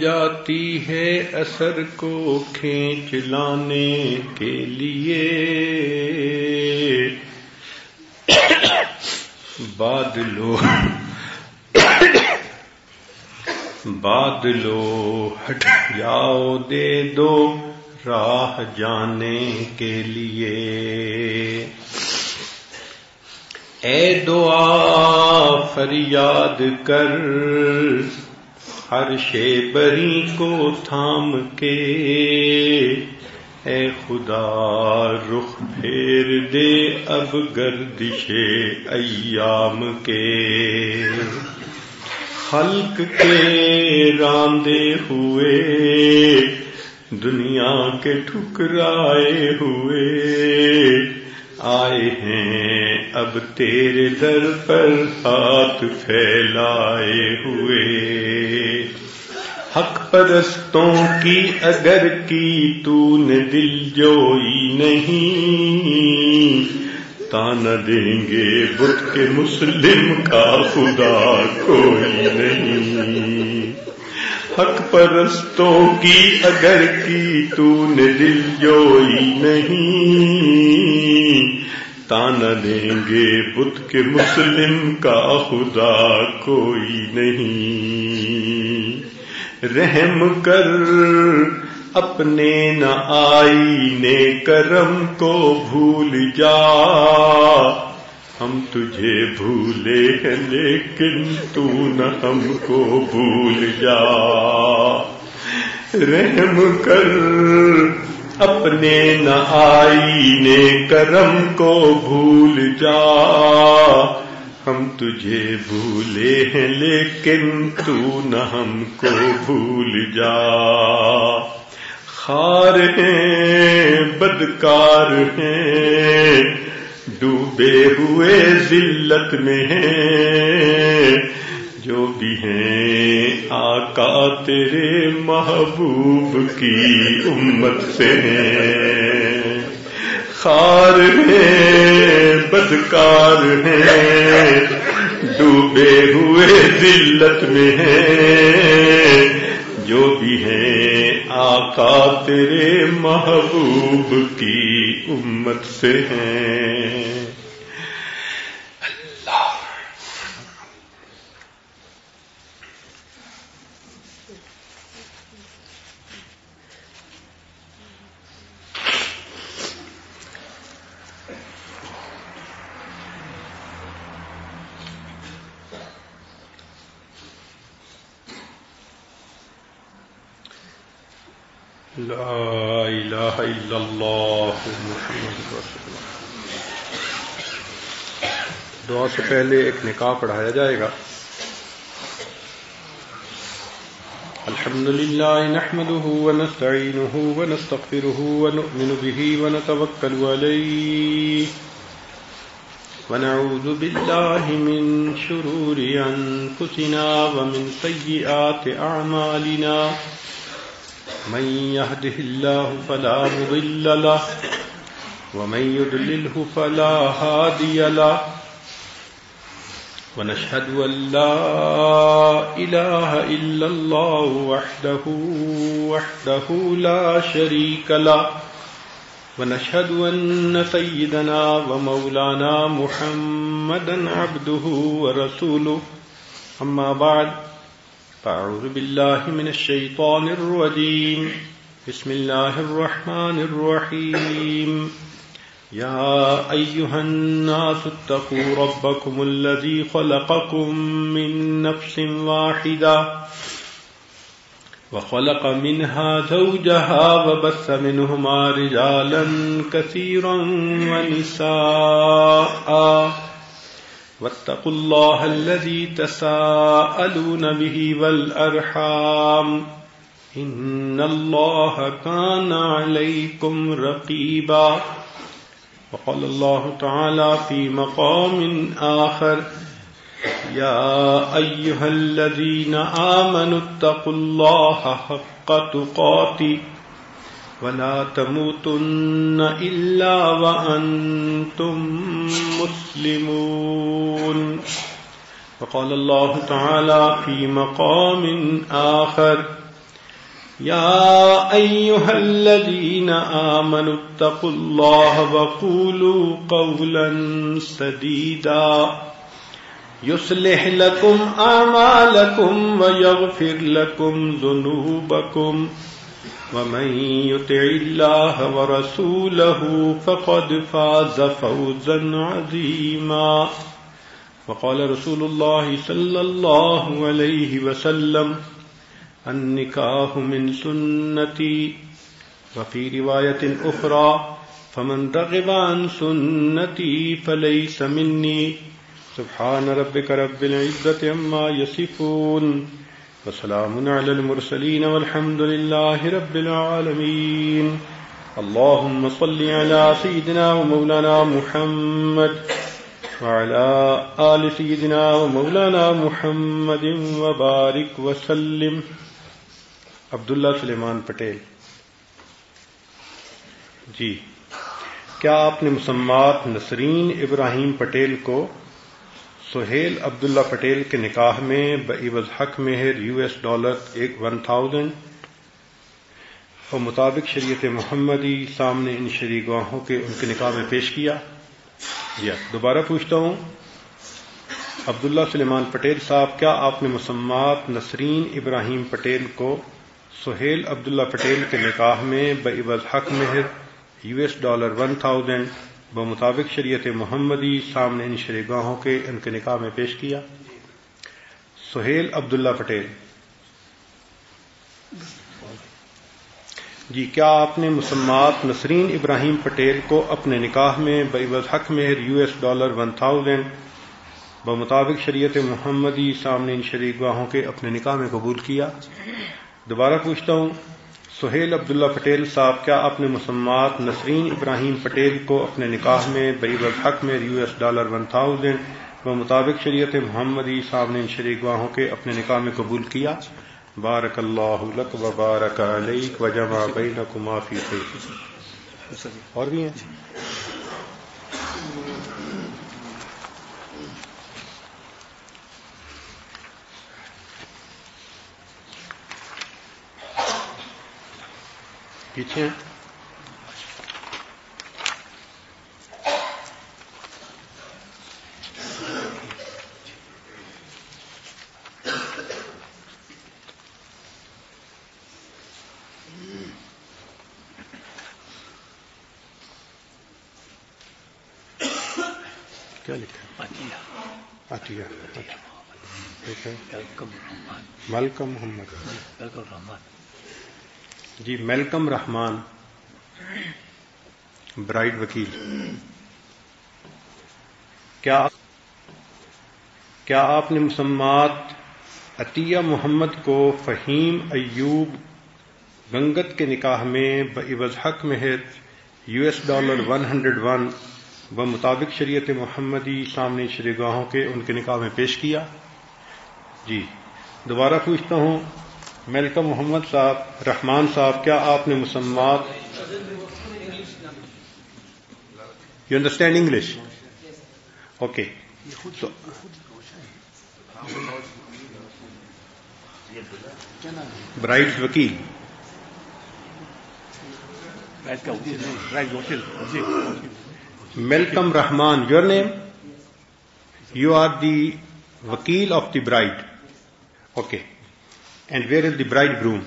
جاتی ہے اثر کو کھینچ لانے کے لیے۔ بادلو بادلو، ہٹ جاؤ دے دو راہ جانے کے لیے۔ اے دعا فریاد کر ہر شے بری کو تھام کے۔ اے خدا، رخ پھیر دے اب گردش ایام کے۔ خلق کے راندے ہوئے، دنیا کے ٹھکرائے ہوئے۔ آئے ہیں اب تیرے در پر ہاتھ پھیلائے ہوئے۔ حق پرستوں کی اگر کی تو نے دل جوئی نہیں۔ تان دیں گے بت کے مسلم کا خدا کوئی نہیں۔ حق پرستوں کی اگر کی تو نے دل جوئی نہیں۔ تانا دیں گے بت کے مسلم کا خدا کوئی نہیں۔ رحم کر۔ اپنے نہ آئی نے کرم کو بھول جا۔ ہم تجھے بھولے ہیں لیکن تو نہ ہم کو بھول جا۔ رحم کر۔ اپنے نہ آئی نے کرم کو بھول جا۔ ہم تجھے بھولے ہیں، لیکن تو نہ ہم کو بھول جا۔ خار ہیں، بدکار ہیں، ڈوبے ہوئے ذلت میں ہیں۔ جو بھی ہیں، آقا تیرے محبوب کی امت سے ہیں۔ خار ہیں، بدکار ہیں، ڈوبے ہوئے ذلت میں ہیں۔ جو بھی ہیں آقا تیرے محبوب کی امت سے ہیں۔ لا الہ الا اللہ محمد رسول اللہ دعا سے پہلے ایک نکاح پڑھایا جائے گا۔ الحمد لله نحمده ونستعينه ونستغفره ونؤمن به ونتوكل عليه ونعوذ بالله من شرور أنفسنا ومن سيئات أعمالنا من يهده الله فلا مضل له ومن يضلله فلا هادي له ونشهد أن لا إله إلا الله وحده وحده لا شريك له ونشهد أن سيدنا ومولانا محمدا عبده ورسوله. أما بعد فأعوذ بالله من الشيطان الرجيم. بسم الله الرحمن الرحيم. يا أيها الناس اتقوا ربكم الذي خلقكم من نفس واحدة وخلق منها زوجها وبث منهما رجالا كثيرا ونساء. واتقوا الله الذي تساءلون به والأرحام. إن الله كان عليكم رقيبا. وقال الله تعالى في مقام آخر، يا أيها الذين آمنوا اتقوا الله حق تقاتي ولا تموتن إلا وأنتم مسلمون. وقال الله تعالى في مقام آخر، يا أيها الذين آمنوا اتقوا الله وقولوا قولا سديدا. يصلح لكم أعمالكم ويغفر لكم ذنوبكم. ومن يطع الله ورسوله فقد فاز فوزا عظيما. وقال رسول الله صلى الله عليه وسلم، النكاح من سنتي. وفي رواية أخرى، فمن رغب عن سنتي فليس مني. سبحان ربك رب العزة عما يصفون. وسلام على المرسلين والحمد لله رب العالمين. اللهم صل على سيدنا ومولانا محمد وعلى آل سيدنا ومولانا محمد وبارك وسلم. عبداللہ سلیمان پٹیل. جی کیا آپ نے مسمات نسرین ابراہیم پٹیل کو سہیل عبداللہ پٹیل کے نکاح میں بعوض حق مہر یو ایس ڈالر ایک ون تھاؤزینڈ اور مطابق شریعت محمدی سامنے ان شریک گواہوں کے ان کے نکاح میں پیش کیا۔ یا دوبارہ پوچھتا ہوں، عبداللہ سلیمان پٹیل صاحب، کیا آپ نے مسمات نسرین ابراہیم پٹیل کو سہیل عبداللہ پٹیل کے نکاح میں بعوض حق مہر U S dollar one thousand بمطابق شریعت محمدی سامنے ان شریگاہوں کے ان کے نکاح میں پیش کیا۔ سہیل عبداللہ پٹیل۔ جی کیا آپ نے مسمات نسرین ابراہیم پٹیل کو اپنے نکاح میں بعوض حق مہر U S dollar one thousand بمطابق شریعت محمدی سامنے ان شریگاہوں کے اپنے نکاح میں قبول کیا؟ دوبارہ پوچھتا ہوں سہیل عبداللہ پٹیل صاحب، کیا آپ نے مسمات نسرین ابراہیم پٹیل کو اپنے نکاح میں بریب الحق میں U S dollar one thousand و مطابق شریعت محمدی صاحب نے شریک گواہوں کے اپنے نکاح میں قبول کیا؟ بارک اللہ لک و بارک علیک و جمع بینکما فی خیر۔ اور بھی ہیں؟ پیچھے کیا لکھا عطیہ۔ ملکم محمد۔ رحمان جی میلکم رحمان برائڈ وکیل۔ کیا کیا آپ نے مسمات عطیہ محمد کو فہیم ایوب گنگت کے نکاح میں بعوض حق مہر U S dollar one hundred one و مطابق شریعت محمدی سامنے شریگاہوں کے ان کے نکاح میں پیش کیا؟ جی دوبارہ پوچھتا ہوں میلکم محمد صاحب، رحمان صاحب، کیا آپ نے مسمات؟ You understand English okay bride وکیل Malcolm Rahman your name you are the وکیل of the bride okay And where is the bridegroom?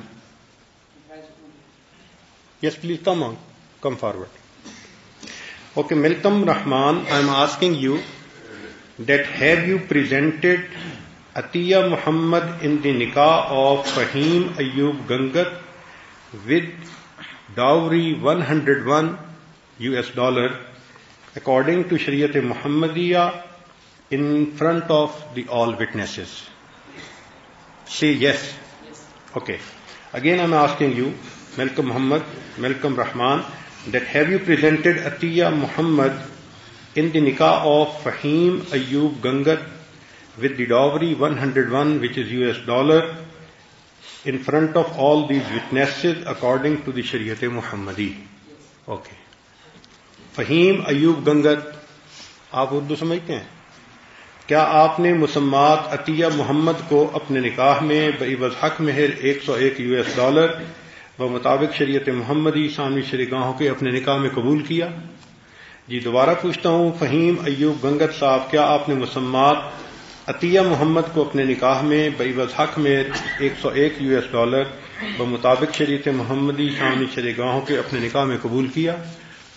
Yes, please come on. Come forward. Okay, Malcolm Rahman, I am asking you that have you presented Atiya Muhammad in the nikah of Fahim Ayub Gangat with dowry 101 US dollar according to Shariat Muhammadiyah in front of the all witnesses? Say yes. Okay. Again, I'm asking you, Malcolm Muhammad, Malcolm Rahman, that have you presented Atiya Muhammad in the nikah of Fahim Ayyub Gangat with the dowry 101, which is US dollar, in front of all these witnesses according to the Shariat Muhammadi? Okay. Fahim Ayyub Gangat, آپ اردو سمجھتے ہیں کیا آپ نے مسمات عطیہ محمد کو اپنے نکاح میں بعوض حق مہر ایک سو ایک یو ایس ڈالر و مطابق شریعت محمدی سامنے شریگاہوں کے اپنے نکاح میں قبول کیا؟ جی دوبارہ پوچھتا ہوں، فہیم ایوب گنگت صاحب، کیا آپ نے مسمات عطیہ محمد کو اپنے نکاح میں بعوض حق میں ایک سو ایک یو ایس ڈالر و مطابق شریعت محمدی سامنے شریگاہوں کے اپنے نکاح میں قبول کیا؟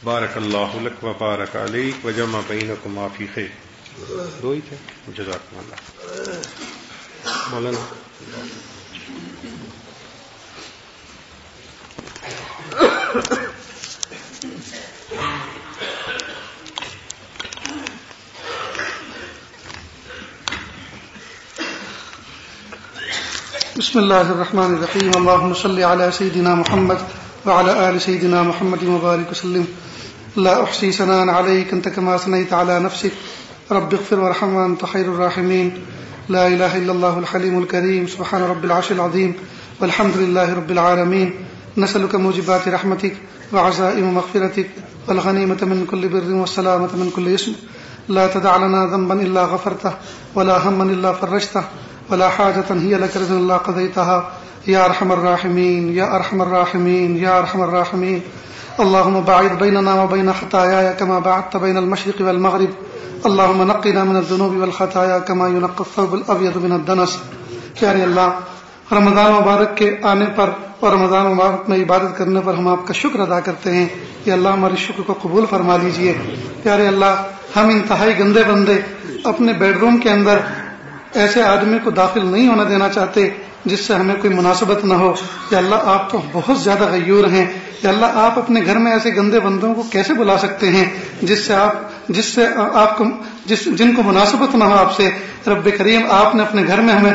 بارک اللہ و بارک علیک و جمع بین کو معافی خیر۔ دو ہی تھے جزاک اللہ مولانا. بسم الله الرحمن الرحيم اللهم صل على سيدنا محمد وعلى آل سيدنا محمد مبارك وسلم لا أحصي سنان عليك أنت كما سنيت على نفسك رب اغفر ورحم وانت خير الراحمين. لا اله الا الله الحليم الكريم. سبحان رب العرش العظيم. والحمد لله رب العالمين. نسألك موجبات رحمتك وعزائم مغفرتك. والغنيمة من كل بر والسلامة من كل اسم لا تدع لنا ذنبا إلا غفرته، ولا هما إلا فرجته، ولا حاجة هي لك رزن الله قضيتها. يا أرحم الراحمين، يا أرحم الراحمين، يا أرحم الراحمين. اللهم باعد بيننا وبين خطاياي كما بعدت بين المشرق والمغرب. اللهم نقنا من الذنوب والخطايا كما ينقى الثوب الأبيض من الدنس. پیارے اللہ، رمضان مبارک کے آنے پر اور رمضان مبارک میں عبادت کرنے پر ہم آپ کا شکر ادا کرتے ہیں۔ کہ اللہ، ہمارے شکر کو قبول فرما لیجیے۔ پیارے اللہ، ہم انتہائی گندے بندے، اپنے بیڈ روم کے اندر ایسے آدمی کو داخل نہیں ہونا دینا چاہتے۔ جس سے ہمیں کوئی مناسبت نہ ہو۔ یا اللہ آپ تو بہت زیادہ غیور ہیں۔ یا اللہ آپ اپنے گھر میں ایسے گندے بندوں کو کیسے بلا سکتے ہیں؟ جس سے آپ جس سے آپ کو جس جن کو مناسبت نہ ہو آپ سے۔ رب کریم آپ نے اپنے گھر میں ہمیں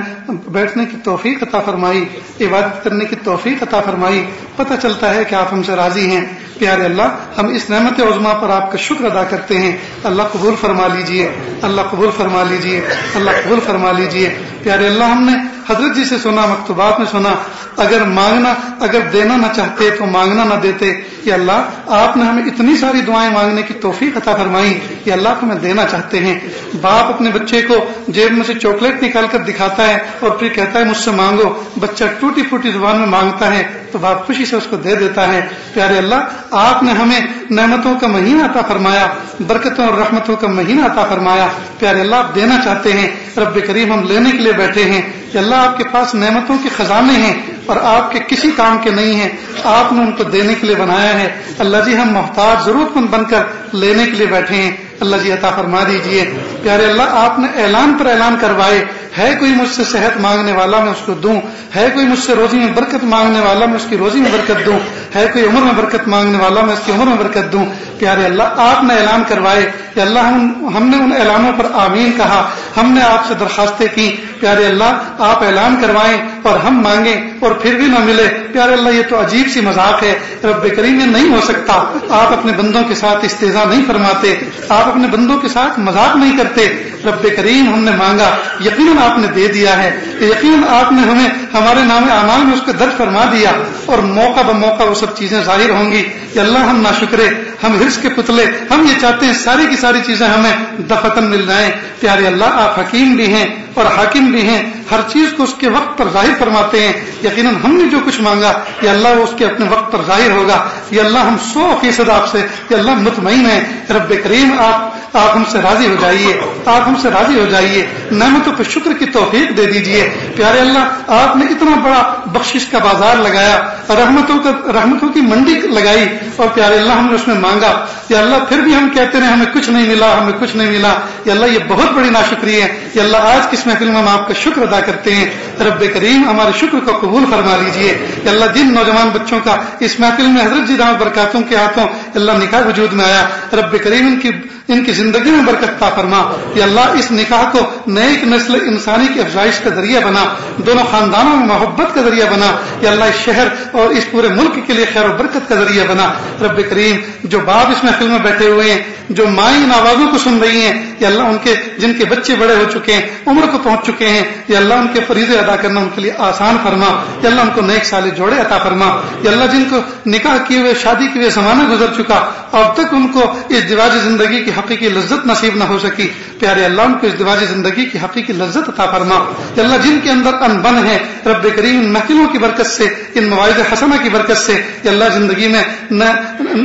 بیٹھنے کی توفیق عطا فرمائی، عبادت کرنے کی توفیق عطا فرمائی۔ پتہ چلتا ہے کہ آپ ہم سے راضی ہیں۔ پیارے اللہ، ہم اس نعمت عظما پر آپ کا شکر ادا کرتے ہیں۔ اللہ قبول فرما لیجیے۔ اللہ قبول فرما لیجیے۔ اللہ قبول فرما لیجیے۔ پیارے اللہ، ہم نے حضرت جی سے سنا، مکتوبات میں سنا، اگر مانگنا، اگر دینا نہ چاہتے تو مانگنا نہ دیتے یا اللہ آپ نے ہمیں اتنی ساری دعائیں مانگنے کی توفیق عطا فرمائی یا اللہ کو ہمیں دینا چاہتے ہیں۔ باپ اپنے بچے کو جیب میں سے چاکلیٹ نکال کر دکھاتا ہے اور پھر کہتا ہے، مجھ سے مانگو۔ بچہ ٹوٹی پھوٹی زبان میں مانگتا ہے تو باپ خوشی سے اس کو دے دیتا ہے۔ پیارے اللہ، آپ نے ہمیں نعمتوں کا مہینہ عطا فرمایا، برکتوں اور رحمتوں کا مہینہ عطا فرمایا۔ پیارے اللہ، آپ دینا چاہتے ہیں۔ رب کریم ہم لینے کے لیے بیٹھے ہیں۔ کہ اللہ اللہ آپ کے پاس نعمتوں کے خزانے ہیں اور آپ کے کسی کام کے نہیں ہیں۔ آپ نے ان کو دینے کے لیے بنایا ہے۔ اللہ جی ہم محتاج ضرورت مند بن کر لینے کے لیے بیٹھے ہیں۔ اللہ جی عطا فرما دیجیے۔ پیارے اللہ، آپ نے اعلان پر اعلان کروائے، ہے کوئی مجھ سے صحت مانگنے والا میں اس کو دوں؟ ہے کوئی مجھ سے روزی میں برکت مانگنے والا میں اس کی روزی میں برکت دوں؟ ہے کوئی عمر میں برکت مانگنے والا میں اس کی عمر میں برکت دوں؟ پیارے اللہ، آپ نے اعلان کروائے۔ کہ اللہ، ہم ہم نے ان اعلانوں پر آمین کہا۔ ہم نے آپ سے درخواستیں کی۔ پیارے اللہ، آپ اعلان کروائیں اور ہم مانگیں اور پھر بھی نہ ملے۔ پیارے اللہ، یہ تو عجیب سی مذاق ہے۔ رب کریم، یہ نہیں ہو سکتا۔ آپ اپنے بندوں کے ساتھ استضاء نہیں فرماتے۔ آپ اپنے بندوں کے ساتھ مذاق نہیں کرتے۔ رب کریم ہم نے مانگا، یقیناً آپ نے دے دیا ہے یقیناً آپ نے ہمیں، ہمارے نام اعمال میں اس کو درد فرما دیا اور موقع ب موقع وہ سب چیزیں ظاہر ہوں گی۔ کہ اللہ ہم نہ شکرے ہم ہرس کے پتلے، ہم یہ چاہتے ہیں ساری کی ساری چیزیں ہمیں دفتن مل جائیں۔ پیارے اللہ، آپ حکیم بھی ہیں اور حاکم بھی ہیں، ہر چیز کو اس کے وقت پر ظاہر فرماتے ہیں۔ یقیناً ہم نے جو کچھ مانگا یہ اللہ اس کے اپنے وقت پر ظاہر ہوگا۔ یہ اللہ ہم سو فیصد آپ سے یہ اللہ مطمئن ہے رب کریم، آپ آپ ہم سے راضی ہو جائیے۔ آپ ہم سے راضی ہو جائیے۔ نعمتوں پہ شکر کی توفیق دے دیجیے پیارے اللہ، آپ نے اتنا بڑا بخشش کا بازار لگایا، رحمتوں کا، رحمتوں کی منڈی لگائی، اور پیارے اللہ ہم نے اس میں مانگا۔ یا اللہ، پھر بھی ہم کہتے ہیں ہمیں کچھ نہیں ملا، ہمیں کچھ نہیں ملا۔ یا اللہ، یہ بہت بڑی ناشکری ہے۔ یا اللہ، آج محفل میں ہم آپ کا شکر ادا کرتے ہیں۔ رب کریم ہمارے شکر کو قبول فرما لیجیے۔ اللہ جن نوجوان بچوں کا اس محفل میں حضرت جی رحمت برکاتوں کے ہاتھوں اللہ نکاح وجود میں آیا۔ رب کریم ان کی ان کی زندگی میں برکت تا فرما یا اللہ اس نکاح کو نئے ایک نسل انسانی کی افزائش کا ذریعہ بنا، دونوں خاندانوں میں محبت کا ذریعہ بنا یا اللہ اس شہر اور اس پورے ملک کے لیے خیر و برکت کا ذریعہ بنا۔ رب کریم، جو باپ اس محفل میں بیٹھے ہوئے ہیں، جو مائیں ان آوازوں کو سن رہی ہیں، یا اللہ ان کے، جن کے بچے بڑے ہو چکے ہیں، عمر کو پہنچ چکے ہیں، یا اللہ ان کے فریضے ادا کرنا ان کے لیے آسان فرما۔ یا اللہ ان کو نیک سال جوڑے عطا فرما۔ یا اللہ جن کو نکاح کیے ہوئے، شادی کے ہوئے زمانہ گزر چکا، اب تک ان کو اس دیواج زندگی کی حقیقی لذت نصیب نہ ہو سکی۔ پیارے اللہ، ان کو اس زندگی کی حقیقی لذت عطا فرما۔ یا اللہ جن کے اندر ان بن ہے، رب کریم ان محکموں کی برکت سے، ان مواعظ حسنہ کی برکت سے، یا اللہ زندگی میں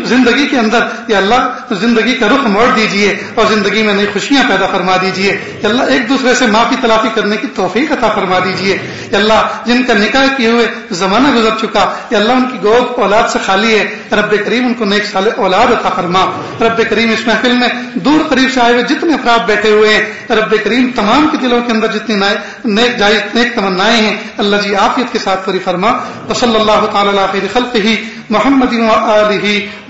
زندگی کے اندر، یا اللہ زندگی کا رخ موڑ دیجیے اور زندگی میں نئی خوشیاں پیدا فرما دیجیے۔ یا اللہ ایک دوسرے سے معافی تلافی کرنے کی توفیق عطا فرما دیجیے۔ یا اللہ جن کا نکاح کیے ہوئے زمانہ گزر چکا، یا اللہ ان کی گود اولاد سے خالی ہے، رب کریم ان کو نیک سال اولاد عطا فرما۔ رب کریم اس محفل میں دور قریب سے آئے ہوئے جتنے افراد بیٹھے ہوئے ہیں، رب کریم تمام کے دلوں کے اندر جتنی نیک جائز نیک تمنائیں ہیں، اللہ جی آفیت کے ساتھ پوری فرما۔ وصلی اللہ تعالیٰ خیر خلق ہی محمد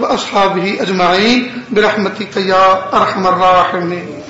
و اصحاب ہی اجمعین۔ برحمتی قیا ارحم الراحمین۔